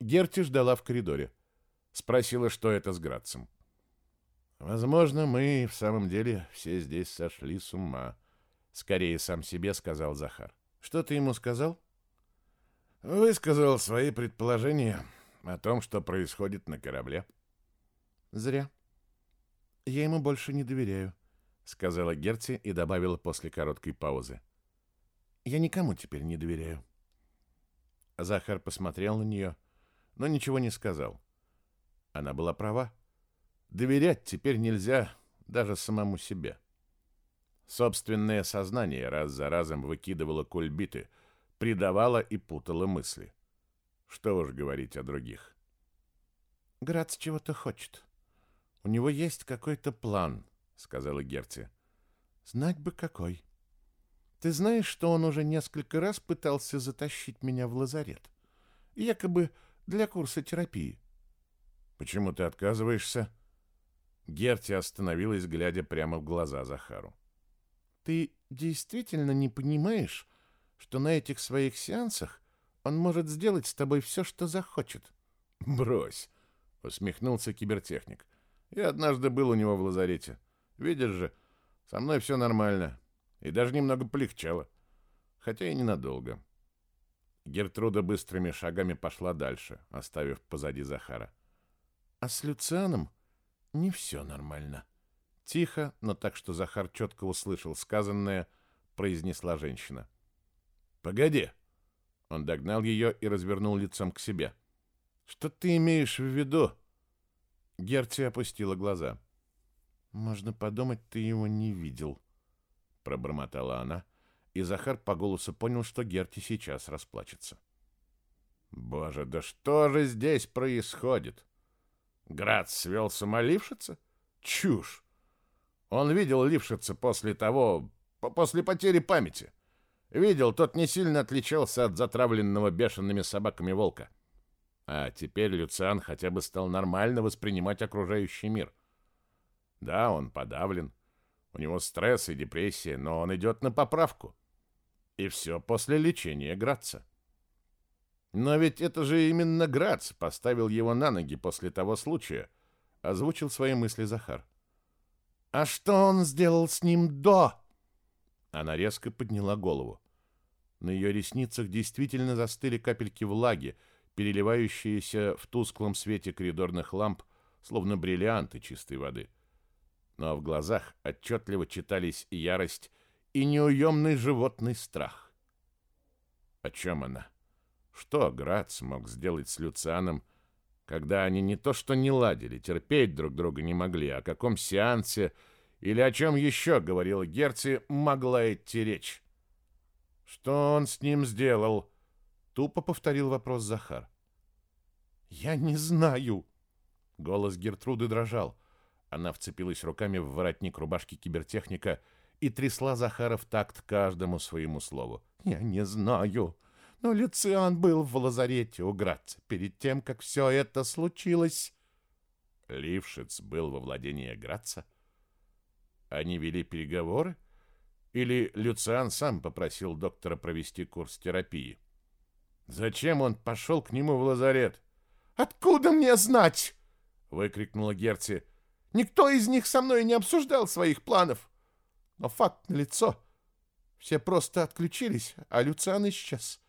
Герти ждала в коридоре. Спросила, что это с Грацем. Возможно, мы в самом деле все здесь сошли с ума. Скорее сам себе сказал Захар. Что ты ему сказал? Высказал свои предположения о том, что происходит на корабле. Зря. Я ему больше не доверяю, сказала Герти и добавила после короткой паузы. Я никому теперь не доверяю. Захар посмотрел на нее, но ничего не сказал. Она была права. Доверять теперь нельзя даже самому себе. Собственное сознание раз за разом выкидывало кульбиты, предавало и путало мысли. Что уж говорить о других. «Грац чего-то хочет. У него есть какой-то план», — сказала Герти. «Знать бы какой. Ты знаешь, что он уже несколько раз пытался затащить меня в лазарет? Якобы для курса терапии». «Почему ты отказываешься?» Герти остановилась, глядя прямо в глаза Захару. «Ты действительно не понимаешь, что на этих своих сеансах он может сделать с тобой все, что захочет?» «Брось!» — усмехнулся кибертехник. «Я однажды был у него в лазарете. Видишь же, со мной все нормально. И даже немного полегчало. Хотя и ненадолго». Гертруда быстрыми шагами пошла дальше, оставив позади Захара. «А с Люцианом?» Не все нормально. Тихо, но так, что Захар четко услышал сказанное, произнесла женщина. «Погоди!» Он догнал ее и развернул лицом к себе. «Что ты имеешь в виду?» Герти опустила глаза. «Можно подумать, ты его не видел», — пробормотала она, и Захар по голосу понял, что Герти сейчас расплачется. «Боже, да что же здесь происходит?» Град свел самолившица? Чушь! Он видел Лившица после того... после потери памяти. Видел, тот не сильно отличался от затравленного бешеными собаками волка. А теперь Люциан хотя бы стал нормально воспринимать окружающий мир. Да, он подавлен. У него стресс и депрессия, но он идет на поправку. И все после лечения Граца. Но ведь это же именно Грац поставил его на ноги после того случая, озвучил свои мысли Захар. А что он сделал с ним до? Она резко подняла голову. На ее ресницах действительно застыли капельки влаги, переливающиеся в тусклом свете коридорных ламп, словно бриллианты чистой воды. Но в глазах отчетливо читались ярость, и неуемный животный страх. О чем она? Что Град смог сделать с Люцианом, когда они не то что не ладили, терпеть друг друга не могли, а о каком сеансе или о чем еще, говорила Герци, могла идти речь. «Что он с ним сделал?» — тупо повторил вопрос Захар. «Я не знаю!» — голос Гертруды дрожал. Она вцепилась руками в воротник рубашки кибертехника и трясла Захара в такт каждому своему слову. «Я не знаю!» Но Люциан был в лазарете у Граца перед тем, как все это случилось. Лившиц был во владении Граца? Они вели переговоры? Или Люциан сам попросил доктора провести курс терапии? Зачем он пошел к нему в лазарет? «Откуда мне знать?» — выкрикнула Герти. «Никто из них со мной не обсуждал своих планов. Но факт налицо. Все просто отключились, а Люциан исчез».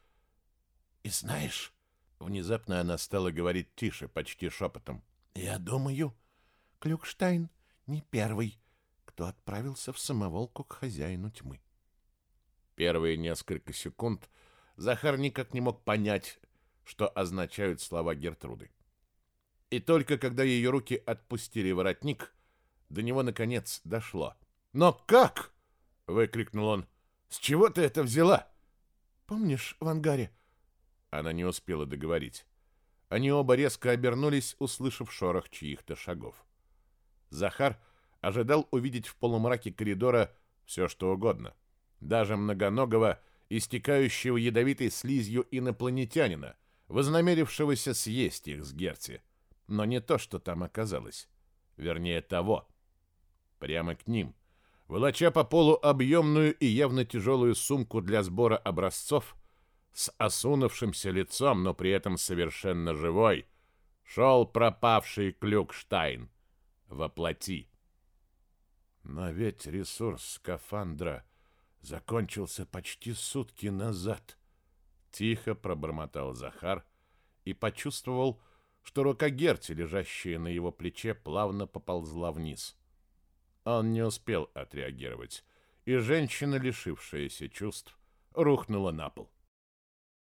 И знаешь, внезапно она стала говорить тише, почти шепотом. Я думаю, Клюкштайн не первый, кто отправился в самоволку к хозяину тьмы. Первые несколько секунд Захар никак не мог понять, что означают слова Гертруды. И только когда ее руки отпустили воротник, до него наконец дошло. «Но как?» — выкрикнул он. «С чего ты это взяла?» «Помнишь, в ангаре она не успела договорить. Они оба резко обернулись, услышав шорох чьих-то шагов. Захар ожидал увидеть в полумраке коридора все, что угодно. Даже многоногого, истекающего ядовитой слизью инопланетянина, вознамерившегося съесть их с Герти. Но не то, что там оказалось. Вернее, того. Прямо к ним, волоча по полу объемную и явно тяжелую сумку для сбора образцов, с осунувшимся лицом, но при этом совершенно живой, шел пропавший Клюкштайн. Воплоти. Но ведь ресурс скафандра закончился почти сутки назад. Тихо пробормотал Захар и почувствовал, что рука Герти, лежащая на его плече, плавно поползла вниз. Он не успел отреагировать, и женщина, лишившаяся чувств, рухнула на пол.